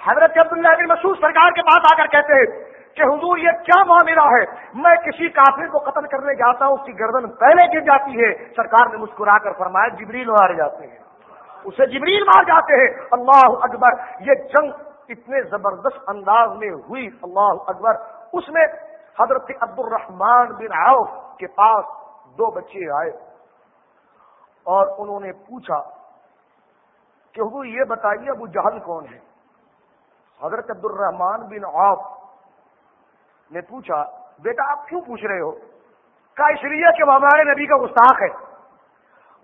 حضرت عبداللہ بن مسعود سرکار کے پاس آ کر کہتے ہیں کہ حضور یہ کیا معاملہ ہے؟ میں کسی کافر کو قتل کرنے جاتا ہوں، اس کی گردن پہلے گر جاتی ہے۔ سرکار نے مسکرا کر فرمایا، جبریل مارے جاتے ہیں۔ اسے جبریل مار جاتے ہیں۔ اللہ اکبر، یہ جنگ اتنے زبردست انداز میں ہوئی۔ اللہ اکبر، اس میں حضرت عبد الرحمان بن عوف کے پاس دو بچے آئے۔ اور انہوں نے پوچھا کہ حضور یہ بتائیے، ابو جہل کون ہے؟ حضرت عبد الرحمان بن عوف نے پوچھا، بیٹا، آپ کیوں پوچھ رہے ہو؟ کا اس لیے کہ وہ ہمارے نبی کا گستاخ ہے؟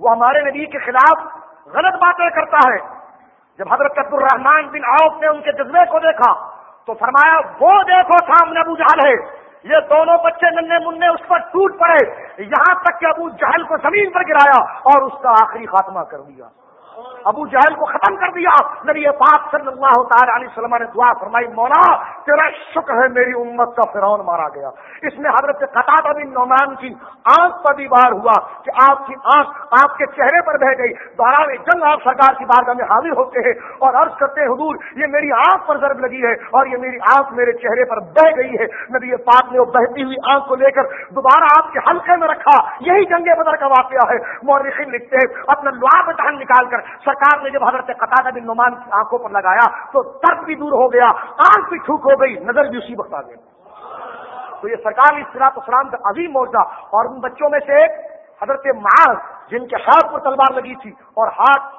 وہ ہمارے نبی کے خلاف غلط باتیں کرتا ہے۔ جب حضرت عبد الرحمان بن عوف نے ان کے جذبے کو دیکھا تو فرمایا، وہ دیکھو، سامنے ابو جہل ہے۔ یہ دونوں بچے ننے منہ اس پر ٹوٹ پڑے۔ یہاں تک کہ ابو جہل کو زمین پر گرایا اور اس کا آخری خاتمہ کر دیا۔ ابو جہل کو ختم کر دیا۔ نبی پاک صلی اللہ تعالی علیہ وسلم نے دعا فرمائی، مولا، تیرا شکر ہے میری امت کا فرعون مارا گیا۔ اس میں حضرت قطع بن نعمان کی آنکھ پر بھی بار ہوا کہ آپ کی آنکھ آپ کے چہرے پر بہ گئی۔ دوران جنگ آپ سرکار کی بارگاہ میں حاضر ہوتے ہیں اور عرض کرتے حضور، یہ میری آنکھ پر ضرب لگی ہے اور یہ میری آنکھ میرے چہرے پر بہ گئی ہے۔ نبی پاک نے وہ بہتی ہوئی آنکھ کو لے کر دوبارہ آپ کے حلقے میں رکھا۔ یہی جنگ بدر کا واقعہ ہے۔ مورخین لکھتے ہیں، اپنا لواب دہن نکال کر سرکار نے جب حضرت قطع بن نعمان کی آنکھوں پر لگایا تو درد بھی دور ہو گیا، آنکھ بھی ٹھوک ہو گئی، نظر بھی اسی وقت آ گئی۔ تو یہ سرکار اسلام اسلام کا عظیم موضوع اور ان بچوں میں سے ایک حضرت معاذ، جن کے ہاتھ پر تلوار لگی تھی اور ہاتھ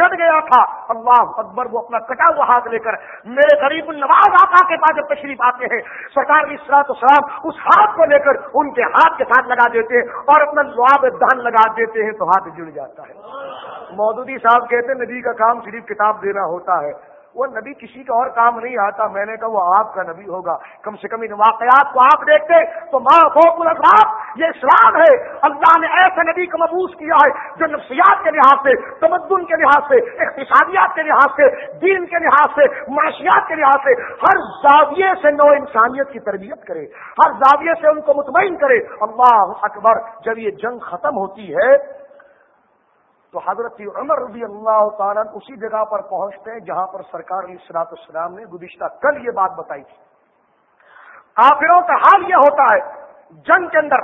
چڑھ گیا تھا۔ اللہ اکبر، وہ اپنا کٹا ہوا ہاتھ لے کر میرے غریب النواز آقا کے پاس جب تشریف آتے ہیں، سرکار اسرات اسلام اس ہاتھ کو لے کر ان کے ہاتھ کے ساتھ لگا دیتے ہیں اور اپنا لواب دہن لگا دیتے ہیں تو ہاتھ جڑ جاتا ہے۔ مودودی صاحب کہتے ہیں، نبی کا کام صرف کتاب دینا ہوتا ہے۔ وہ نبی کسی کا اور کام نہیں آتا۔ میں نے کہا، وہ آپ کا نبی ہوگا۔ کم سے کم ان واقعات کو آپ دیکھتے تو ماں فوق الگ یہ اسلام ہے۔ اللہ نے ایسے نبی کو مبوس کیا ہے جو نفسیات کے لحاظ سے، تمدن کے لحاظ سے، اقتصادیات کے لحاظ سے، دین کے لحاظ سے، معاشیات کے لحاظ سے۔ ہر زاویے سے نو انسانیت کی تربیت کرے۔ ہر زاویے سے ان کو مطمئن کرے۔ اللہ اکبر، جب یہ جنگ ختم ہوتی ہے تو حضرت عمر رضی اللہ تعالیٰ اسی جگہ پر پہنچتے ہیں جہاں پر سرکار علیہ السلاط السلام نے گزشتہ کل یہ بات بتائی تھی۔ کافروں کا حال یہ ہوتا ہے، جنگ کے اندر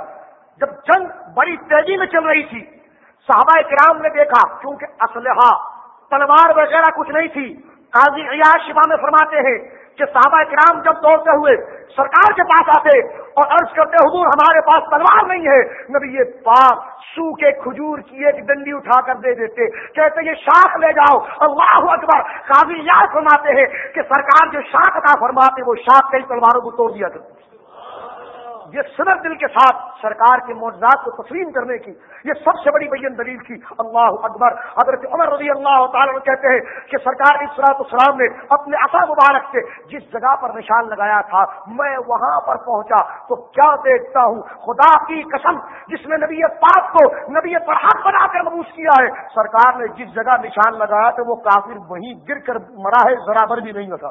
جب جنگ بڑی تیزی میں چل رہی تھی، صحابہ کرام نے دیکھا کیونکہ اسلحہ، تلوار وغیرہ کچھ نہیں تھی، قاضی عیاض شفا میں فرماتے ہیں کہ صحابہ کرام جب دوڑتے ہوئے، سرکار کے پاس آتے اور عرض کرتے، حضور ہمارے پاس تلوار نہیں ہے۔ نبی یہ پاک سوکھے کھجور کی ایک ڈنڈی اٹھا کر دے دیتے، کہتے، یہ شاخ لے جاؤ۔ اللہ اکبر، قاضی یاد فرماتے ہیں کہ سرکار جو شاخ عطا فرماتے، وہ شاخ کئی تلواروں کو توڑ دیا کرتے۔ یہ صدر دل کے ساتھ سرکار کے معجزات کو تسلیم کرنے کی، یہ سب سے بڑی بین دلیل تھی اللہ اکبر۔ حضرت عمر رضی اللہ تعالیٰ کہتے ہیں کہ سرکار اسرات السلام نے اپنے اثر مبارک سے جس جگہ پر نشان لگایا تھا، میں وہاں پر پہنچا تو کیا دیکھتا ہوں؟ خدا کی قسم، جس نے نبی پاک کو نبی پر ہاتھ بنا کر مبوس کیا ہے، سرکار نے جس جگہ نشان لگایا تھا وہ کافر وہیں گر کر مرا ہے برابر بھی نہیں ہوتا۔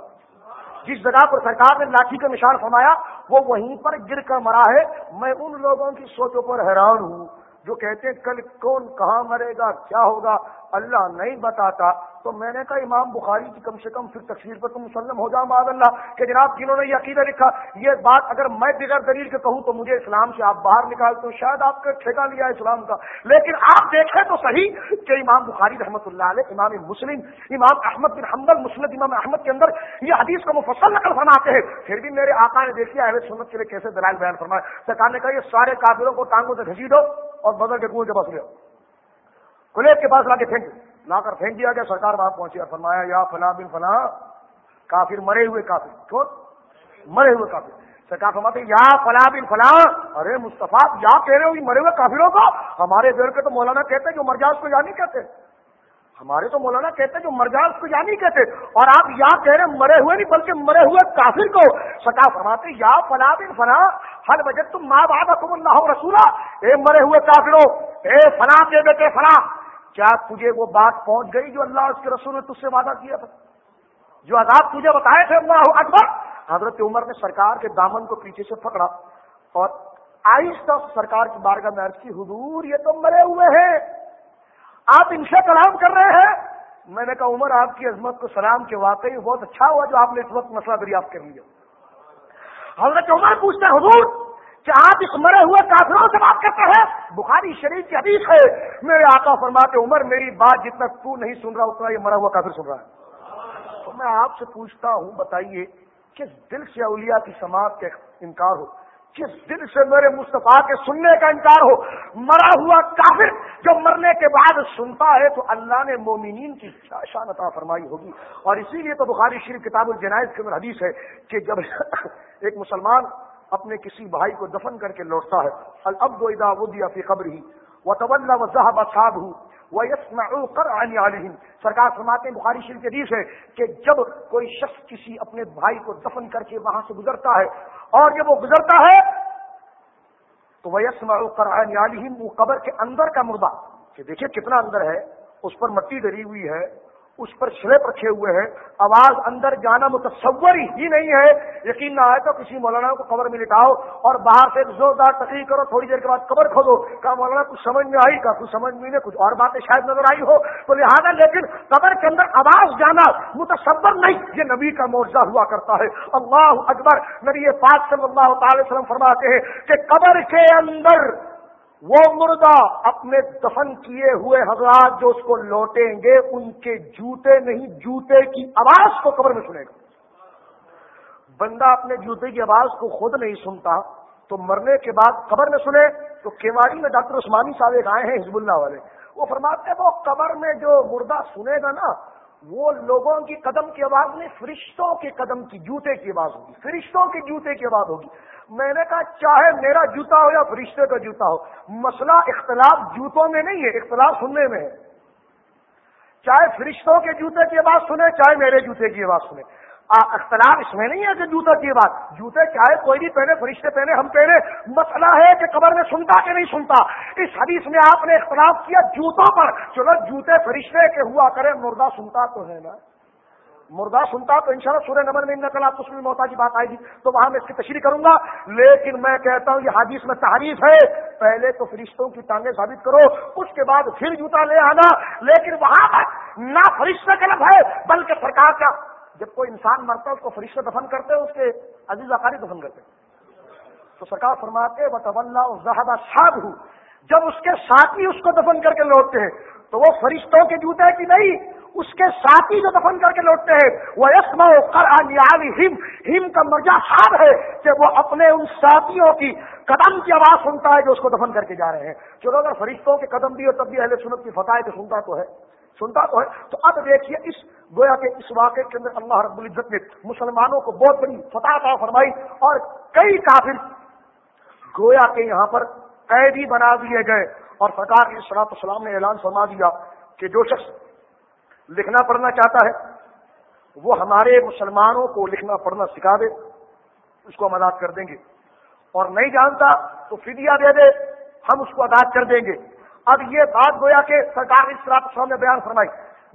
جس جگہ پر سرکار نے لاٹھی کا نشان فرمایا، وہ وہیں پر گر کر مرا ہے۔ میں ان لوگوں کی سوچوں پر حیران ہوں جو کہتے ہیں، کل کون کہاں مرے گا، کیا ہوگا؟ اللہ نہیں بتاتا تو میں نے کہا امام بخاری کی کم سے کم پھر تقسیم پر تو مسلم ہو جاؤ معذ اللہ کہ جناب جنہوں نے یہ عقیدہ لکھا، یہ بات اگر میں بغیر دلیل کے کہوں تو مجھے اسلام سے آپ باہر نکال، تو شاید آپ کا ٹھیکہ لیا اسلام کا۔ لیکن آپ دیکھیں تو صحیح کہ امام بخاری رحمۃ اللہ علیہ، امام مسلم، امام احمد بن حمد مسلم امام احمد کے اندر یہ حدیث کو مفصل نقل فرماتے ہیں۔ پھر بھی میرے آقا نے دیکھا اہل سنت کے لیے کیسے دلائل بیان فرمایا سرکار نے کہا یہ سارے کافروں کو ٹانگوں سے گھسی دو اور بدل کے کنویں کے پاس لے کلیب کے پاس لا کے پھینک لا کر پھینک دیا گیا، سرکار وہاں پہنچی اور فرمایا، یا فلاں بن فلاں، کافر مرے ہوئے کافر۔ چھوٹ مرے ہوئے کافر۔ سرکار فرماتے یا فلاں بن فلاں، ارے مصطفیٰ یا کہہ رہے ہو مرے ہوئے کافروں کو؟ ہمارے دیر کے تو مولانا کہتے جو مر جائے اس کو یا نہیں کہتے۔ ہمارے تو مولانا کہتے جو مر جائے اس کو یا نہیں کہتے۔ اور آپ یا کہہ رہے مرے ہوئے نہیں، بلکہ مرے ہوئے کافر کو۔ سکا فرماتے یا فلاں بن فلاں ہر بجٹ تم ماں بابا تم اللہ رسولہ اے مرے ہوئے کافروں، اے فلاں کے بیٹے فلاں کیا تجھے وہ بات پہنچ گئی جو اللہ اس کے رسول نے تجھ سے وعدہ کیا تھا؟ جو عذاب تجھے بتائے تھے اللہ اکبر؟ حضرت عمر نے سرکار کے دامن کو پیچھے سے پکڑا اور آہستہ سرکار کی بارگاہ میں عرض کی، حضور، یہ تو مرے ہوئے ہیں۔ آپ ان سے کلام کر رہے ہیں۔ میں نے کہا، عمر، آپ کی عظمت کو سلام کے واقعی بہت اچھا ہوا جو آپ نے اس وقت مسئلہ دریافت کر لیا۔ حضرت عمر پوچھتے حضور کہ آپ اس مرے ہوئے کافروں سے بات کرتے ہیں؟ بخاری شریف کی حدیث ہے، میرے آقا فرماتے، عمر میری بات جتنا تو نہیں سن رہا، اتنا یہ مرا ہوا کافر سن رہا ہے۔ تو میں آپ سے پوچھتا ہوں، بتائیے، کس دل سے اولیاء کی سماعت کا انکار ہو؟ کس دل سے میرے مصطفیٰ کے سننے کا انکار ہو؟ مرا ہوا کافر جو مرنے کے بعد سنتا ہے، تو اللہ نے مومنین کی شان عطا فرمائی ہوگی۔ اور اسی لیے تو بخاری شریف کتاب الجنائز کے اندر حدیث ہے کہ جب ایک مسلمان اپنے کسی بھائی کو دفن کر کے لوٹتا ہے۔ العبد و ادا ودیا فی قبر ہی وہ طول و ذہب صاحب ہوں وہ یس سرکار فرماتے ہیں، بخاری شریف کے حدیث ہے کہ جب کوئی شخص کسی اپنے بھائی کو دفن کر کے وہاں سے گزرتا ہے اور جب وہ گزرتا ہے، تو وہ یس کر آنے وہ قبر کے اندر کا مردہ کہ دیکھیے کتنا اندر ہے، اس پر مٹی ڈری ہوئی ہے۔ اس پر سلپ رکھے ہوئے ہیں۔ آواز اندر جانا متصور ہی نہیں ہے۔ یقین نہ آئے تو کسی مولانا کو قبر میں لٹاؤ اور باہر سے زوردار تقریر کرو، تھوڑی دیر کے بعد قبر کھودو۔ کہا، مولانا، کچھ سمجھ میں آئی؟ کا کچھ سمجھ میں نہیں، کچھ اور باتیں شاید نظر آئی ہو۔ تو لہٰذا لیکن قبر کے اندر آواز جانا متصور نہیں، یہ نبی کا معاوضہ ہوا کرتا ہے۔ اللہ اکبر، نبی پاک صلی اللہ تعالی وسلم فرماتے ہیں کہ قبر کے اندر وہ مردہ اپنے دفن کیے ہوئے حضرات جو اس کو لوٹیں گے، ان کے جوتے نہیں، جوتے کی آواز کو قبر میں سنے گا۔ بندہ اپنے جوتے کی آواز کو خود نہیں سنتا، تو مرنے کے بعد قبر میں سنے، تو کیواڑی میں ڈاکٹر عثمانی صاحب ایک آئے ہیں، حزب اللہ والے۔ وہ فرماتے ہیں، وہ قبر میں جو مردہ سنے گا نا، وہ لوگوں کی قدم کی آواز نہیں، فرشتوں کے قدم کی، جوتے کی آواز ہوگی۔ فرشتوں کے جوتے کی آواز ہوگی۔ میں نے کہا چاہے میرا جوتا ہو یا فرشتے کا جوتا ہو، مسئلہ اختلاف جوتوں میں نہیں ہے، اختلاف سننے میں ہے۔ چاہے فرشتوں کے جوتے کی آواز سنے، چاہے میرے جوتے کی آواز سنے۔ اختلاف اس میں نہیں ہے کہ جوتا کی بات جوتے چاہے کوئی بھی پہنے، فرشتے پہنے، ہم پہنے۔ مسئلہ ہے کہ قبر میں سنتا کہ نہیں سنتا۔ اس حدیث میں آپ نے اختلاف کیا جوتوں پر۔ چلو جوتے فرشتے کے ہوا کرے، مردہ سنتا تو ہے نا۔ مردہ سنتا تو انشاءاللہ سورہ نمبر میں نقل آپ اس میں موتا کی بات آئے گی تو وہاں میں اس کی تشریح کروں گا۔ لیکن میں کہتا ہوں، یہ حدیث میں تعریف ہے۔ پہلے تو فرشتوں کی ٹانگیں ثابت کرو، اس کے بعد پھر جوتا لے آنا۔ لیکن وہاں پر نہ فرشتہ کا ہے، بلکہ سرکار کا۔ جب کوئی انسان مرتا ہے، اس کو فرشتہ دفن کرتے اس کے عزیز اکاری دفن کرتے تو سرکار فرماتے بطلہ زہدہ شاد ہوں جب اس کے ساتھی اس کو دفن کر کے لوٹتے ہیں، تو وہ فرشتوں کے جوتے کی نہیں؟ اس کے ساتھی جو دفن کر کے لوٹتے ہیں وہ یسم و ہم ہم کا مرجا صاحب ہے کہ وہ اپنے ان ساتھیوں کی قدم کی آواز سنتا ہے جو اس کو دفن کر کے جا رہے ہیں۔ چلو اگر فرشتوں کے قدم بھی ہو تب بھی اہل سنت کی فتح تو سنتا تو ہے، سنتا تو ہے۔ تو اب دیکھیے اس، گویا کے اس واقعے کے اندر اللہ رب العزت نے مسلمانوں کو بہت بڑی فتح فرمائی اور کئی کافر گویا کے یہاں پر قیدی بنا دیے گئے۔ اور سرکار کی صلاح السلام نے اعلان فرما دیا کہ جو شخص لکھنا پڑھنا چاہتا ہے، وہ ہمارے مسلمانوں کو لکھنا پڑھنا سکھا دے، اس کو ہم آزاد کر دیں گے۔ اور نہیں جانتا تو فدیہ دے دے، ہم اس کو آزاد کر دیں گے۔ اب یہ بات گویا کہ سرکار اس طرح سامنے بیان فرمائی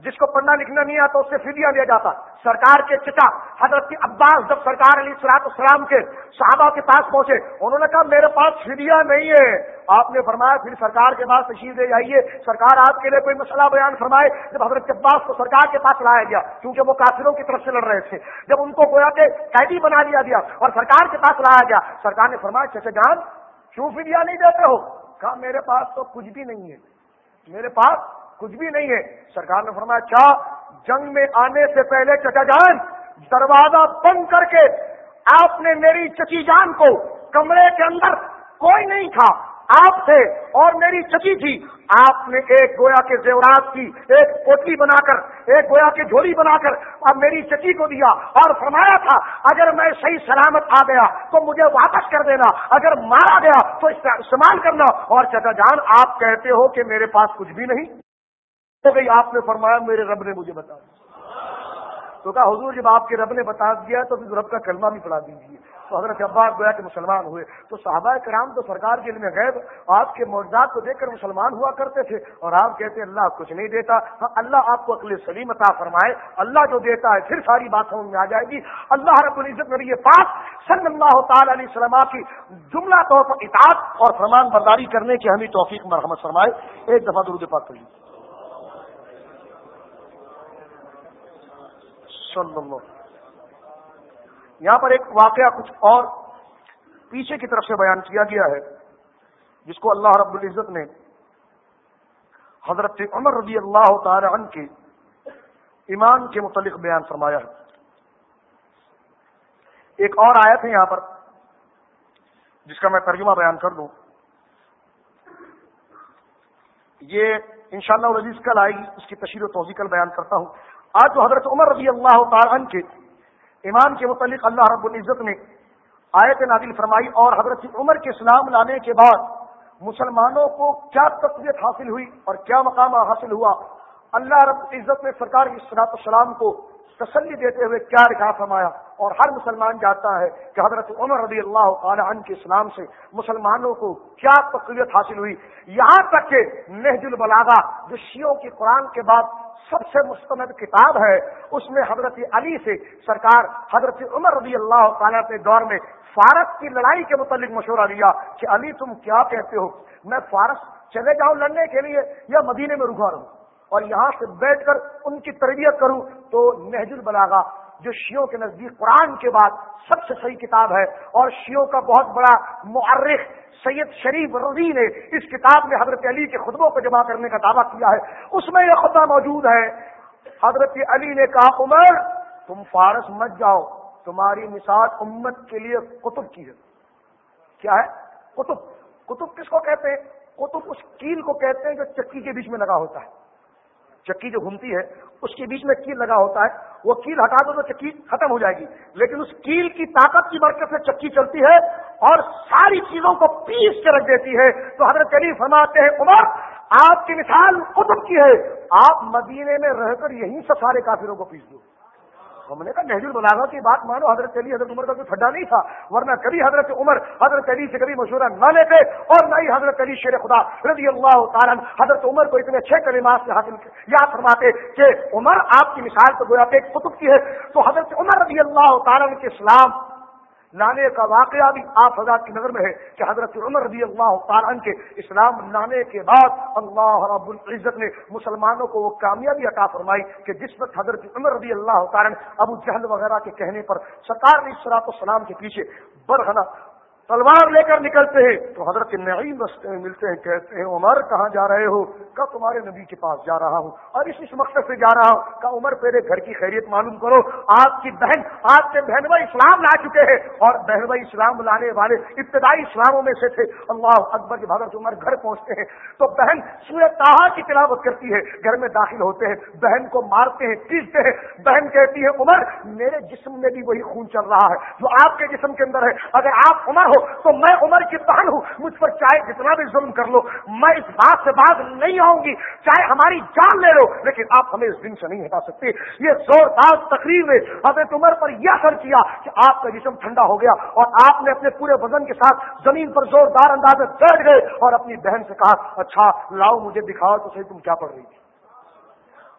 جس کو پڑھنا لکھنا نہیں آتا، اس سے فدیا لیا جاتا۔ سرکار کے چچا، حضرت عباس جب سرکار علی سلاط السلام کے صحابہ کے پاس پہنچے، انہوں نے کہا، میرے پاس فدیا نہیں ہے۔ آپ نے فرمایا، پھر سرکار کے پاس تشریف دے جائیے۔ سرکار آپ کے لیے کوئی مسئلہ بیان فرمائے۔ جب حضرت عباس کو سرکار کے پاس لایا گیا کیونکہ وہ کافروں کی طرف سے لڑ رہے تھے۔ جب ان کو گویا کے قیدی بنا دیا گیا اور سرکار کے پاس لایا گیا، سرکار نے فرمایا، چچا جان، کیوں فدیا نہیں دیتے ہو؟ کہا، میرے پاس تو کچھ بھی نہیں ہے۔ میرے پاس کچھ بھی نہیں ہے۔ سرکار نے فرمایا کیا جنگ میں آنے سے پہلے چچا جان، دروازہ بند کر کے آپ نے میری چچی جان کو کمرے کے اندر کوئی نہیں تھا، آپ تھے اور میری چچی تھی۔ آپ نے ایک گویا کے زیورات کی ایک پوٹلی بنا کر، ایک گویا کی جھولی بنا کر اب میری چچی کو دیا اور فرمایا تھا، اگر میں صحیح سلامت آ گیا تو مجھے واپس کر دینا، اگر مارا گیا تو استعمال کرنا۔ اور چچا جان، آپ کہتے ہو کہ میرے پاس کچھ بھی نہیں۔ گئی آپ نے فرمایا میرے رب نے مجھے بتا تو کہا، حضور جب آپ کے رب نے بتا دیا تو پھر رب کا کلمہ بھی پڑھا دیجیے تو حضرت عباس گویا کہ مسلمان ہوئے۔ تو صحابہ کرام تو سرکار کے علم غیب، آپ کے معجزات کو دیکھ کر مسلمان ہوا کرتے تھے اور آپ کہتے اللہ کچھ نہیں دیتا۔ ہاں اللہ آپ کو عقل سلیم عطا فرمائے۔ اللہ جو دیتا ہے، پھر ساری بات سمجھ میں آ جائے گی۔ اللہ رب العزت نبی پاک صلی اللہ تعالی علیہ وسلم کی جملہ طور پر اطاعت اور فرمان برداری کرنے کی ہمیں توفیق مرحمت فرمائے۔ ایک دفعہ درود پاک کر لیجیے صلی اللہ یہاں پر ایک واقعہ کچھ اور پیچھے کی طرف سے بیان کیا گیا ہے، جس کو اللہ رب العزت نے حضرت عمر رضی اللہ تعالی عنہ کے ایمان کے متعلق بیان فرمایا ہے۔ ایک اور آیت ہے یہاں پر، جس کا میں ترجمہ بیان کر دوں۔ یہ انشاءاللہ شاء اللہ کل آئے گی، اس کی تشہیر و توضیع کل بیان کرتا ہوں۔ آج تو حضرت عمر رضی اللہ تعالیٰ عنہ کے ایمان کے متعلق اللہ رب العزت نے آیت نادل فرمائی اور حضرت عمر کے اسلام لانے کے بعد مسلمانوں کو کیا تقویت حاصل ہوئی اور کیا مقام حاصل ہوا؟ اللہ رب العزت نے سرکار صلاحت السلام کو تسلی دیتے ہوئے کیا رکھا فرمایا؟ اور ہر مسلمان جاتا ہے کہ حضرت عمر رضی اللہ تعالی عنہ کے اسلام سے مسلمانوں کو کیا تقویت حاصل ہوئی؟ یہاں تک کہ نہج البلاغا جو شیعوں کی قرآن کے بعد سب سے مستند کتاب ہے، اس میں حضرت علی سے سرکار حضرت عمر رضی اللہ تعالیٰ کے دور میں فارس کی لڑائی کے متعلق مشورہ لیا کہ علی تم کیا کہتے ہو؟ میں فارس چلے جاؤں لڑنے کے لیے یا مدینے میں رکا رہوں؟ اور یہاں سے بیٹھ کر ان کی تربیت کروں تو نہج البلاغا جو شیوں کے نزدیک قرآن کے بعد سب سے صحیح کتاب ہے اور شیوں کا بہت بڑا معرخ سید شریف رضی نے اس کتاب میں حضرت علی کے خطبوں کو جمع کرنے کا دعویٰ کیا ہے۔ اس میں یہ خطبہ موجود ہے۔ حضرت علی نے کہا، عمر، تم فارس مت جاؤ، تمہاری مثال امت کے لیے قطب کی ہے کیا ہے؟ قطب۔ قطب کس کو کہتے ہیں؟ قطب اس کیل کو کہتے ہیں جو چکی کے بیچ میں لگا ہوتا ہے۔ چکی جو گھومتی ہے، اس کے بیچ میں کیل لگا ہوتا ہے۔ وہ کیل ہٹا دو تو چکی ختم ہو جائے گی۔ لیکن اس کیل کی طاقت کی برکت سے چکی چلتی ہے اور ساری چیزوں کو پیس کے رکھ دیتی ہے۔ تو حضرت علی فرماتے ہیں، عمر، آپ کی مثال قطب کی ہے۔ آپ مدینے میں رہ کر یہیں سے سارے کافروں کو پیس دو۔ ہم نے کہا نہج البلاغا کی بات مانو، حضرت علی، حضرت عمر کا کوئی کھڈا نہیں تھا، ورنہ کبھی حضرت عمر، حضرت علی سے کبھی مشورہ نہ لیتے اور نہ ہی حضرت علی شیر خدا رضی اللہ تعالیٰ حضرت عمر کو اتنے اچھے کلمات سے حاصل یاد فرماتے کہ عمر آپ کی مثال تو گویا ایک قطب کی ہے، تو حضرت عمر رضی اللہ تعالیٰ کے اسلام لانے کا واقعہ بھی آپ حضرات کی نظر میں ہے کہ حضرت عمر رضی اللہ تعالیٰ کے اسلام لانے کے بعد اللہ رب العزت نے مسلمانوں کو وہ کامیابی عطا فرمائی کہ جس وقت حضرت عمر رضی اللہ تعالیٰ ابو جہل وغیرہ کے کہنے پر سرکار سراط السلام کے پیچھے برہنا تلوار لے کر نکلتے ہیں۔ تو حضرت نعیم رستے ملتے ہیں، کہتے ہیں، عمر، کہاں جا رہے ہو؟ کہ تمہارے نبی کے پاس جا رہا ہوں؟ اور اس اس مقصد سے جا رہا ہوں کہ عمر پہلے گھر کی خیریت معلوم کرو، آپ کی بہن، آپ کے بہن بھائی اسلام لا چکے ہیں۔ اور بہن بھائی اسلام لانے والے ابتدائی اسلاموں میں سے تھے۔ اللہ اکبر، جب حضرت عمر گھر پہنچتے ہیں، تو بہن سورہ تاہا کی تلاوت کرتی ہے۔ گھر میں داخل ہوتے ہیں، بہن کو مارتے ہیں پیستے ہیں۔ بہن کہتی ہے، عمر، میرے جسم میں بھی وہی خون چل رہا ہے جو آپ کے جسم کے اندر ہے۔ اگر آپ عمر ہو تو میں عمر کی بہن ہوں، مجھ پر چاہے جتنا بھی ظلم کر لو، میں اس بات سے باز نہیں آؤں گی۔ چاہے ہماری جان لے لو، لیکن آپ ہمیں اس دن سے نہیں ہٹا سکتے۔ یہ زوردار تقریب میں حضرت عمر پر یہ اثر کیا کہ آپ کا جسم ٹھنڈا ہو گیا اور آپ نے اپنے پورے وزن کے ساتھ زمین پر زوردار انداز میں بیٹھ گئے اور اپنی بہن سے کہا اچھا لاؤ مجھے دکھاؤ تو صحیح تم کیا پڑھ رہی تھی۔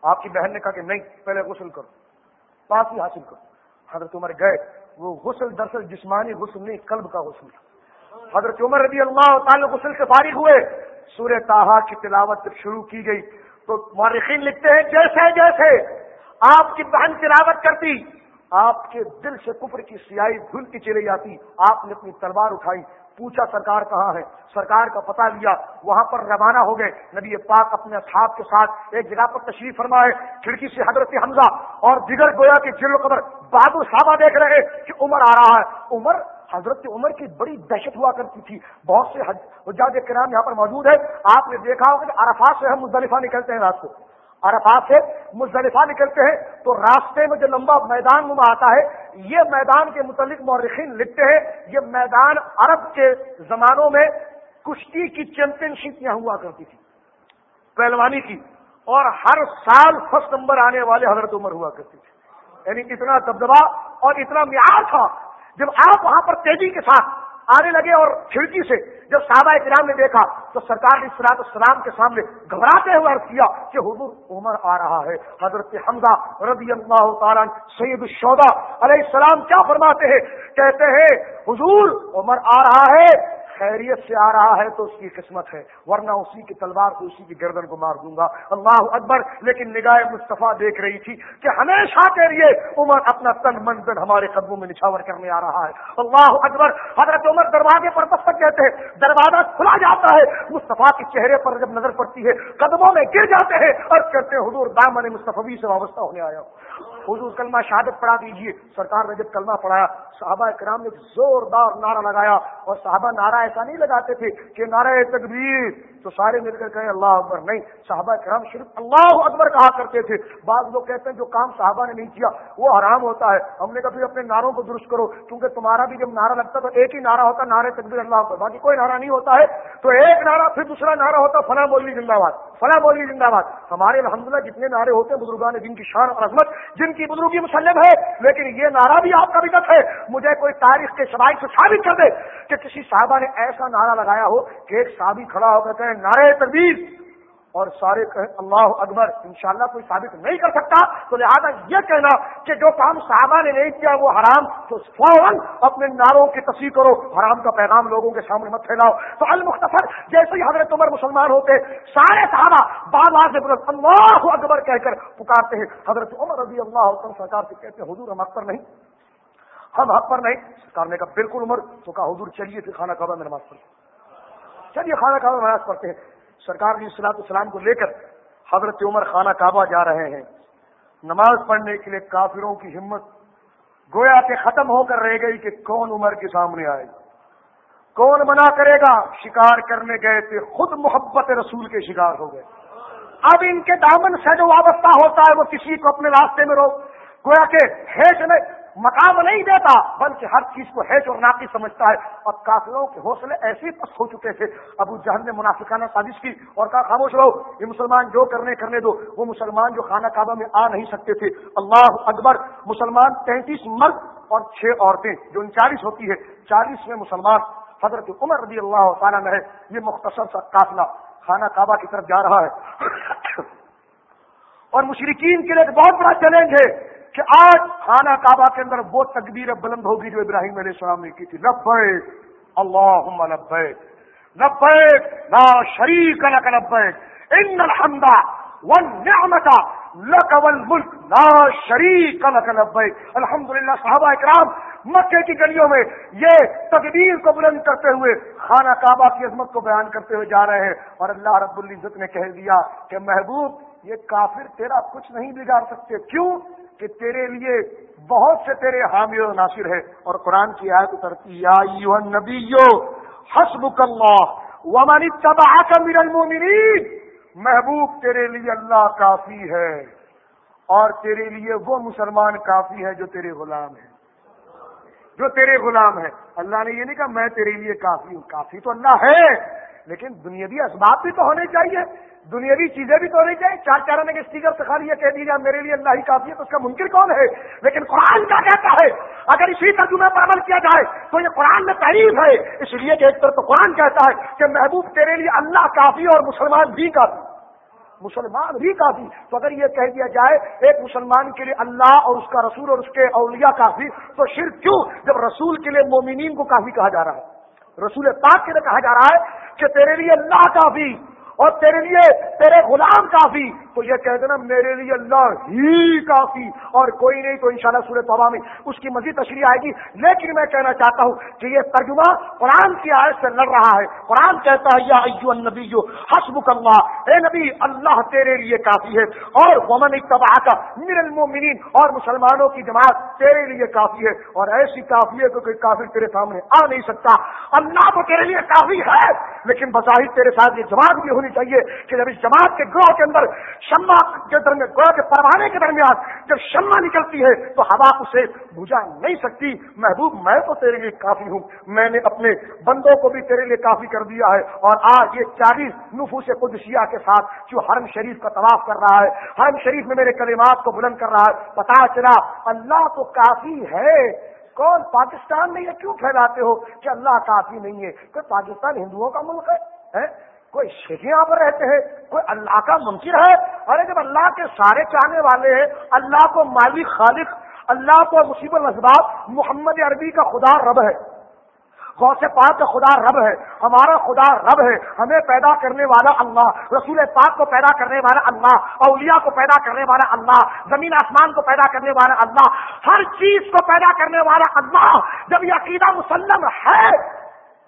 آپ کی بہن نے کہا کہ نہیں، پہلے غسل کرو، پاس ہی حاصل کرو۔ حضرت عمر گئے۔ وہ غسل دراصل جسمانی غسل نہیں، قلب کا غسل۔ تھا حضرت عمر رضی اللہ تعالی غسل سے فارغ ہوئے۔ سورہ تاہا کی تلاوت جب شروع کی گئی تو مورخین لکھتے ہیں، جیسے جیسے آپ کی بہن تلاوت کرتی، آپ کے دل سے کفر کی سیاہی دھل کی چلی جاتی، آپ نے اپنی تلوار اٹھائی۔ پوچھا سرکار کہاں ہے؟ سرکار کا پتہ لیا، وہاں پر روانہ ہو گئے۔ نبی پاک اپنے اصحاب کے ساتھ ایک جگہ پر تشریف فرمائے۔ کھڑکی سے حضرت حمزہ اور دیگر گویا کے جل قبر بہادر صحابہ دیکھ رہے کہ عمر آ رہا ہے۔ عمر، حضرت عمر کی بڑی دہشت ہوا کرتی تھی۔ بہت سے حجاج کرام یہاں پر موجود ہے آپ نے دیکھا ہوگا کہ عرفات سے ہم مزدلفہ نکلتے ہیں رات کو۔ عرفات سے مزدلفہ نکلتے ہیں، تو راستے میں جو لمبا میدان نما آتا ہے، یہ میدان کے متعلق مورخین لکھتے ہیں، یہ میدان عرب کے زمانوں میں کشتی کی چیمپئن شپ یہاں ہوا کرتی تھی، پہلوانی کی، اور ہر سال فرسٹ نمبر آنے والے حضرت عمر ہوا کرتی تھی۔ یعنی اتنا دبدبا اور اتنا معیار تھا، جب آپ وہاں پر تیزی کے ساتھ آنے لگے اور کھڑکی سے جب صحابہ کرام نے دیکھا تو سرکار نے سلاط السلام کے سامنے گھبراتے ہوئے عرض کیا کہ حضور عمر آ رہا ہے۔ حضرت حمزہ رضی اللہ تعالیٰ سید الشودا علیہ السلام کیا فرماتے ہیں؟ کہتے ہیں، حضور عمر آ رہا ہے۔ خیریت سے آ رہا ہے تو اس کی قسمت ہے، ورنہ اسی کی تلوار کو، اسی کی گردن کو مار دوں گا۔ اللہ اکبر، لیکن نگاہ مصطفیٰ دیکھ رہی تھی کہ ہمیشہ کے لیے عمر اپنا تن من ہمارے قدموں میں نچھاور کرنے آ رہا ہے۔ اللہ اکبر، حضرت عمر دروازے پر دستک کہتے ہیں، دروازہ کھلا جاتا ہے۔ مصطفیٰ کے چہرے پر جب نظر پڑتی ہے، قدموں میں گر جاتے ہیں۔ اور کہتے ہیں، حضور دامن مصطفی سے وابستہ ہونے آیا۔ حضور کلمہ شہادت پڑھا دیجیے سرکار نے جب کلمہ پڑھایا، صحابہ کرام نے زوردار نعرہ لگایا اور صحابہ نعرہ ایسا نہیں لگاتے تھے کہ نعرہ تکبیر، تو سارے مل کر کہیں اللہ اکبر، نہیں، صحابہ کرام صرف اللہ اکبر کہا کرتے تھے۔ بعض لوگ کہتے ہیں جو کام صحابہ نے نہیں کیا، وہ حرام ہوتا ہے۔ ہم نے کبھی اپنے نعروں کو درست کرو کیونکہ تمہارا بھی جب نعرہ لگتا تو ایک ہی نعرہ ہوتا نعرے تکبیر اللہ اکبر۔ باقی کوئی نعرہ نہیں ہوتا ہے۔ تو ایک نعرہ پھر دوسرا نعرہ ہوتا، فلاں بولی زندہ باد، فلاں بولی زندہ باد۔ ہمارے الحمد جتنے نعرے ہوتے ہیں، بزرگان جن کی شان اور عظمت، جن کی بزرگی مسلم ہے، لیکن یہ نعرہ بھی آپ کا بدت ہے۔ مجھے کوئی تاریخ کے شرائط سے ثابت کر دے کہ کسی صحابہ نے ایسا نعرہ لگایا ہو کہ ایک صحابی کھڑا ہو کہتے ہیں نعرے تقبیر اور سارے کہیں، اللہ اکبر، انشاءاللہ کوئی ثابت نہیں کر سکتا۔ تو لہٰذا یہ کہنا کہ جو کام صحابہ نے نہیں کیا وہ حرام، تو فوراً اپنے ناروں کی تصویر کرو۔ حرام کا پیغام لوگوں کے سامنے مت پھیلاؤ۔ تو المختصر جیسے ہی حضرت عمر مسلمان ہوتے، سارے صحابہ بار بار سے اللہ اکبر کہہ کر پکارتے ہیں۔ حضرت عمر رضی اللہ عنہ سرکار سے کہتے ہیں، حضور ہم اکثر نہیں۔ ہم حق پر نہیں۔ سرکار نے کہا بالکل عمر۔ تو کہا، حضور چلیے پھر کھانا کعبہ میں نماز پڑھیں چلیے کھانا کعبہ میں نماز پڑھتے ہیں۔ سرکار علیہ السلاط السلام کو لے کر حضرت عمر خانہ کعبہ جا رہے ہیں۔ نماز پڑھنے کے لیے کافروں کی ہمت گویا کہ ختم ہو کر رہ گئی کہ کون عمر کے سامنے آئے کون منع کرے گا؟ شکار کرنے گئے تھے۔ خود محبت رسول کے شکار ہو گئے۔ اب ان کے دامن سے جو وابستہ ہوتا ہے، وہ کسی کو اپنے راستے میں روک۔ گویا کہ ہیچ میں مقام نہیں دیتا، بلکہ ہر چیز کو ہیچ اور ناقی سمجھتا ہے۔ اور کافروں کے حوصلے ایسے پست ہو چکے تھے۔ ابو جہل نے منافقانہ سازش کی اور کہا، خاموش رہو، یہ مسلمان جو کرنے کرنے دو۔ وہ مسلمان جو خانہ کعبہ میں آ نہیں سکتے تھے۔ اللہ اکبر، مسلمان تینتیس مرد اور چھ عورتیں، جو انچالیس ہوتی ہے۔ چالیس میں مسلمان حضرت عمر رضی اللہ تعالیٰ میں ہے۔ یہ مختصر سا قافلہ خانہ کعبہ کی طرف جا رہا ہے۔ اور مشرقین کے لیے ایک بہت بڑا چیلنج ہے۔ کہ آج خانہ کعبہ کے اندر وہ تقبیر بلند ہوگی جو ابراہیم علیہ السلام نے کی تھی۔ لبیک اللہ لبیک۔ لبیک، لا شریک لک لبیک۔ ان الحمد والنعمت لک والملک، لا شریک لک لبیک۔ الحمدللہ صحابہ اکرام، مکے کی گلیوں میں یہ تقبیر کو بلند کرتے ہوئے خانہ کعبہ کی عظمت کو بیان کرتے ہوئے جا رہے ہیں۔ اور اللہ رب العزت نے کہہ دیا کہ محبوب، یہ کافر تیرا کچھ نہیں بگاڑ سکتے۔ کیوں؟ کہ تیرے لیے بہت سے تیرے حامی و ناصر ہے اور قرآن کی آیت اترتی یا نبیو حسب اللہ، ومن اتبعك من المؤمنین، محبوب تیرے لیے اللہ کافی ہے۔ اور تیرے لیے وہ مسلمان کافی ہے جو تیرے غلام ہے جو تیرے غلام ہے اللہ نے یہ نہیں کہا، میں تیرے لیے کافی ہوں۔ کافی تو اللہ ہے، لیکن دنیاوی اسباب بھی تو ہونے چاہیے۔ دنیاوی چیزیں بھی تو ہونی چاہیے چار چار آنے کے اسٹیکر سے خالی کہہ دیجیے میرے لیے اللہ ہی کافی ہے، تو اس کا منکر کون ہے؟ لیکن قرآن کیا کہتا ہے، اگر اسی ترجمے پر عمل کیا جائے، تو یہ قرآن میں تعریف ہے۔ اس لیے کہ ایک طرف تو قرآن کہتا ہے کہ محبوب تیرے لیے اللہ کافی اور مسلمان بھی کافی۔ مسلمان بھی کافی۔ تو اگر یہ کہہ دیا جائے، ایک مسلمان کے لیے اللہ اور اس کا رسول اور اس کے اولیاء کافی، تو صرف کیوں؟ جب رسول کے لیے مومنین کو کافی کہا جا رہا ہے۔ رسول پاک کے لیے کہا جا رہا ہے کہ تیرے لیے اللہ کافی۔ اور تیرے لیے تیرے غلام کافی تو یہ کہہ دینا میرے لیے اللہ ہی کافی اور کوئی نہیں تو انشاءاللہ شاء اللہ توبہ میں اس کی مزید تشریح آئے گی۔ لیکن میں کہنا چاہتا ہوں کہ یہ ترجمہ قرآن کی آیت سے لڑ رہا ہے۔ قرآن کہتا ہے، یا ایو النبی حسب اللہ، اے نبی، اللہ تیرے لیے کافی ہے اور ومن اتباع کا من المؤمنین اور مسلمانوں کی جماعت تیرے لیے کافی ہے۔ اور ایسی کافی ہے کہ کوئی کافر تیرے سامنے آ نہیں سکتا۔ اللہ تو تیرے لیے کافی ہے، لیکن بظاہر تیرے ساتھ یہ جماعت بھی ہونی چاہیے کہ جب اس جماعت کے گروہ کے اندر شما کے درمیان، گویا کے پروانے کے درمیان جب شما نکلتی ہے تو ہوا اسے بجھا نہیں سکتی۔ محبوب، میں تو تیرے لیے کافی ہوں۔ میں نے اپنے بندوں کو بھی تیرے لیے کافی کر دیا ہے۔ اور آج یہ چالیس نفوس قدسیہ کے ساتھ جو حرم شریف کا طواف کر رہا ہے، حرم شریف میں میرے کلمات کو بلند کر رہا ہے۔ پتا چلا، اللہ تو کافی ہے۔ کون پاکستان میں یہ کیوں پھیلاتے ہو کہ اللہ کافی نہیں ہے؟ کہ پاکستان ہندوؤں کا ملک ہے کوئی شیخ یہاں پر رہتے ہیں، کوئی اللہ کا منکر ہے۔ ارے جب اللہ کے سارے چاہنے والے ہیں، اللہ کو مالک خالق، اللہ کو مصیبت اسباب محمد عربی کا خدا رب ہے۔ غوث پاک کا خدا رب ہے۔ ہمارا خدا رب ہے۔ ہمیں پیدا کرنے والا اللہ، رسول پاک کو پیدا کرنے والا اللہ، اولیاء کو پیدا کرنے والا اللہ، زمین آسمان کو پیدا کرنے والا اللہ، ہر چیز کو پیدا کرنے والا اللہ۔ جب یہ عقیدہ مسلم ہے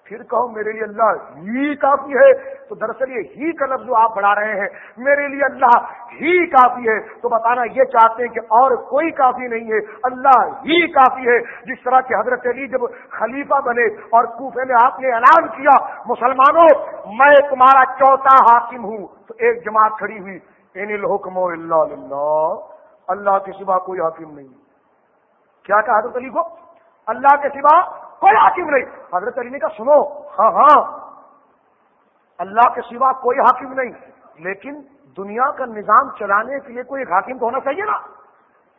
پھر کہو میرے لیے اللہ ہی کافی ہے، تو دراصل یہ ہی کا لفظ جو آپ بڑھا رہے ہیں، میرے لیے اللہ ہی کافی ہے۔ تو بتانا یہ چاہتے ہیں کہ اور کوئی کافی نہیں ہے، اللہ ہی کافی ہے۔ جس طرح کہ حضرت علی جب خلیفہ بنے اور کوفے میں آپ نے اعلان کیا، مسلمانوں، میں تمہارا چوتھا حاکم ہوں۔ تو ایک جماعت کھڑی ہوئی، ان الحکم اللہ اللہ اللہ کے سوا کوئی حاکم نہیں۔ کیا کہا حضرت علی کو؟ اللہ کے سوا کوئی حاکم نہیں۔ حضرت علی نے کہا، سنو ہاں ہاں اللہ کے سوا کوئی حاکم نہیں، لیکن دنیا کا نظام چلانے کے لیے کوئی حاکم تو ہونا چاہیے نا۔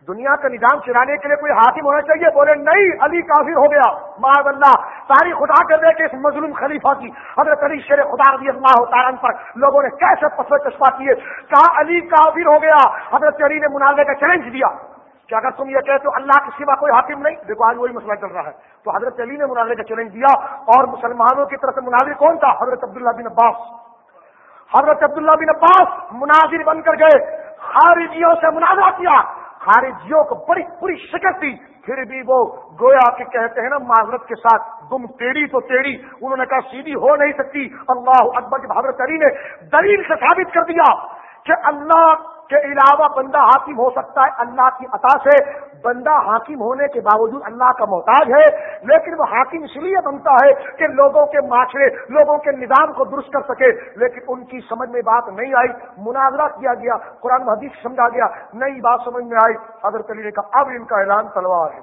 دنیا کا نظام چلانے کے لیے کوئی حاکم ہونا چاہیے۔ بولے، نہیں، علی کافی ہو گیا۔ معاذ اللہ ساری خدا کے دے کے اس مظلوم خلیفہ کی حضرت علی شیر خدا رضی اللہ تعالیٰ پر لوگوں نے کیسے پسو چسپا کیے؟ کہا، علی کافر ہو گیا۔ حضرت علی نے مناظرے کا چیلنج دیا۔ کہ اگر تم یہ کہتے ہو اللہ کے سوا کوئی حاکم نہیں، دیکھو آج وہی مسئلہ چل رہا ہے۔ تو حضرت علی نے مناظر کا چیلنج دیا اور مسلمانوں کی طرف سے مناظر کون تھا؟ حضرت عبداللہ بن عباس۔ حضرت عبداللہ بن عباس مناظر بن کر گئے، خارجیوں سے مناظرہ کیا۔ خارجیوں کو بڑی بری شکست دی۔ پھر بھی وہ گویا کہ کہتے ہیں نا، معذرت کے ساتھ، تم ٹیڑھی تو ٹیڑھی انہوں نے کہا سیدھی ہو نہیں سکتی۔ اللہ اکبر! حضرت علی نے دلیل سے ثابت کر دیا کہ اللہ کے علاوہ بندہ حاکم ہو سکتا ہے اللہ کی عطا سے۔ بندہ حاکم ہونے کے باوجود اللہ کا محتاج ہے، لیکن وہ حاکم اس لیے بنتا ہے کہ لوگوں کے معاشرے لوگوں کے نظام کو درست کر سکے۔ لیکن ان کی سمجھ میں بات نہیں آئی، مناظرہ کیا گیا، قرآن حدیث سمجھا گیا، نئی بات سمجھ میں آئی۔ اگر کلی نے کہا، اب ان کا اعلان تلوار ہے۔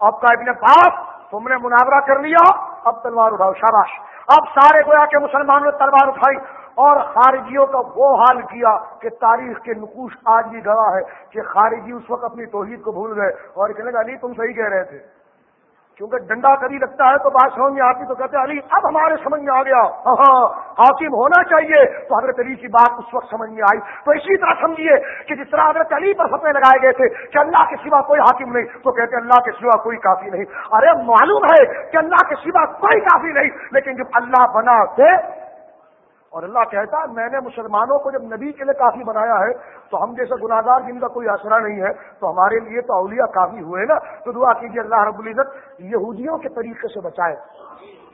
اب کا ابن پاس تم نے مناظرہ کر لیا۔ اب تلوار اٹھاؤ، شاباش۔ اب سارے گویا کے مسلمانوں نے تلوار اٹھائی۔ اور خارجیوں کا وہ حال کیا کہ تاریخ کے نقوش آج بھی گواہ ہے کہ خارجی اس وقت اپنی توحید کو بھول گئے اور کہنے کا علی تم صحیح کہہ رہے تھے۔ کیونکہ ڈنڈا کبھی لگتا ہے تو بات سمجھ میں آتی تو کہتے علی اب ہمارے سمجھ میں آ گیا۔ ہاں, حاکم ہونا چاہیے۔ تو حضرت علی کی بات اس وقت سمجھ میں آئی۔ تو اسی طرح سمجھیے کہ جس طرح حضرت علی پر سپنے لگائے گئے تھے کہ اللہ کے سوا کوئی حاکم نہیں تو کہتے اللہ کے سوا کوئی کافی نہیں۔ ارے معلوم ہے کہ اللہ کے سوا کوئی کافی نہیں لیکن جب اللہ بنا دے اور اللہ کہتا ہے، میں نے مسلمانوں کو جب نبی کے لیے کافی بنایا ہے، تو ہم جیسے گناگار جن کا کوئی آسرا نہیں ہے، تو ہمارے لیے تو اولیاء کافی ہوئے نا، تو دعا کیجیے اللہ رب العزت یہودیوں کے طریقے سے بچائے۔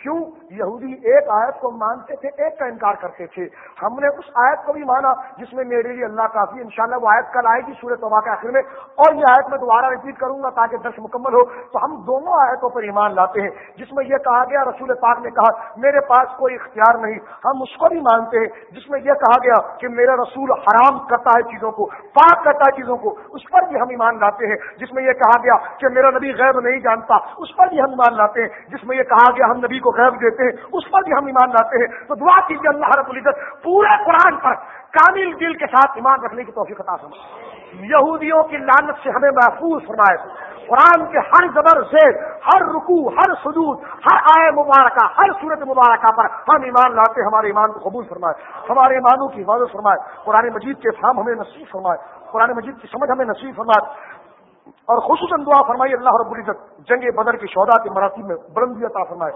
کیوں یہودی ایک آیت کو مانتے تھے، ایک کا انکار کرتے تھے۔ ہم نے اس آیت کو بھی مانا جس میں میرے لیے اللہ کافی، انشاءاللہ وہ آیت کل آئے گی سورہ توبہ کے آخر میں۔ اور یہ آیت میں دوبارہ ریپیٹ کروں گا تاکہ درس مکمل ہو۔ تو ہم دونوں آیتوں پر ایمان لاتے ہیں، جس میں یہ کہا گیا، رسول پاک نے کہا، میرے پاس کوئی اختیار نہیں۔ ہم اس کو بھی مانتے ہیں، جس میں یہ کہا گیا کہ میرا رسول حرام کرتا ہے چیزوں کو، پاک کرتا ہے چیزوں کو۔ اس پر بھی ہم ایمان لاتے ہیں، جس میں یہ کہا گیا کہ میرا نبی غیب نہیں جانتا۔ اس پر بھی ہم ایمان لاتے ہیں، جس میں یہ کہا گیا، ہم نبی کو غیب دیتے ہیں، اس پر بھی ہم ایمان لاتے ہیں۔ تو دعا کیجیے اللہ رب العزت پورے قرآن پر کامل دل کے ساتھ ایمان رکھنے کی توفیق عطا فرمائے۔ یہودیوں کی لانت سے ہمیں محفوظ فرمائے۔ قرآن کے ہر زبر سے ہر رکو ہر سجود، ہر آئے مبارکہ، ہر صورت مبارکہ پر ہم ایمان لاتے ہمارے ایمان کو قبول فرمائے۔ ہمارے ایمانوں کی حفاظت فرمائے۔ قرآن مجید کے فام ہمیں نصیب فرمائے۔ قرآن مجید کی سمجھ ہمیں نصیب فرمائے۔ اور خصوصاً دعا فرمائی اللہ رب العزت جنگ بدر کی شودا کے مراتب میں بلندی عطا فرمائے۔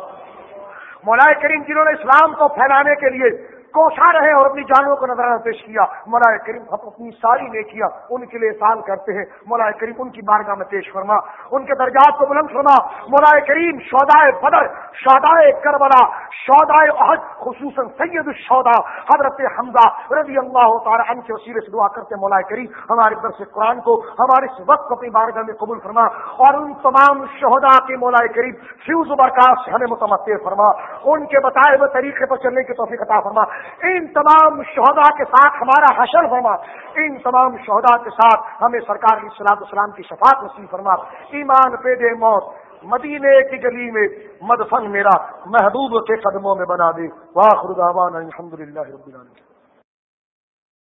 مولا کریم جنہوں نے اسلام کو پھیلانے کے لیے کوشاں رہے اور اپنی جانوں کو نظرانہ پیش کیا۔ مولا کریم ہم اپنی ساری نے کیا ان کے لیے سال کرتے ہیں۔ مولا کریم ان کی بارگاہ میں پیش فرما۔ ان کے درجات کو بلند فرما۔ مولا کریم شودائے بدر شودائے کربلا شودائے عہد خصوصاً سید الشودا حضرت حمزہ رضی اللہ تعالی عنہ کے وسیلے سے دعا کرتے مولا کریم ہمارے در سے قرآن کو، ہمارے اس وقت کو اپنی بارگاہ میں قبول فرما۔ اور ان تمام شہدا کے مولا کریم فیوز برکات سے ہمیں متمد فرما۔ ان کے بتائے ہوئے طریقے پر چلنے کی توفیق عطا فرما۔ ان تمام شہدا کے ساتھ ہمارا حشر فرما۔ ان تمام شہدا کے ساتھ ہمیں سرکار کی سلاد السلام کی شفاعت نصیب فرما۔ ایمان پہ دے موت، مدینے کی گلی میں مدفن میرا، محبوب کے قدموں میں بنا دے۔ واخر دعوانا الحمد للہ رب العالمین۔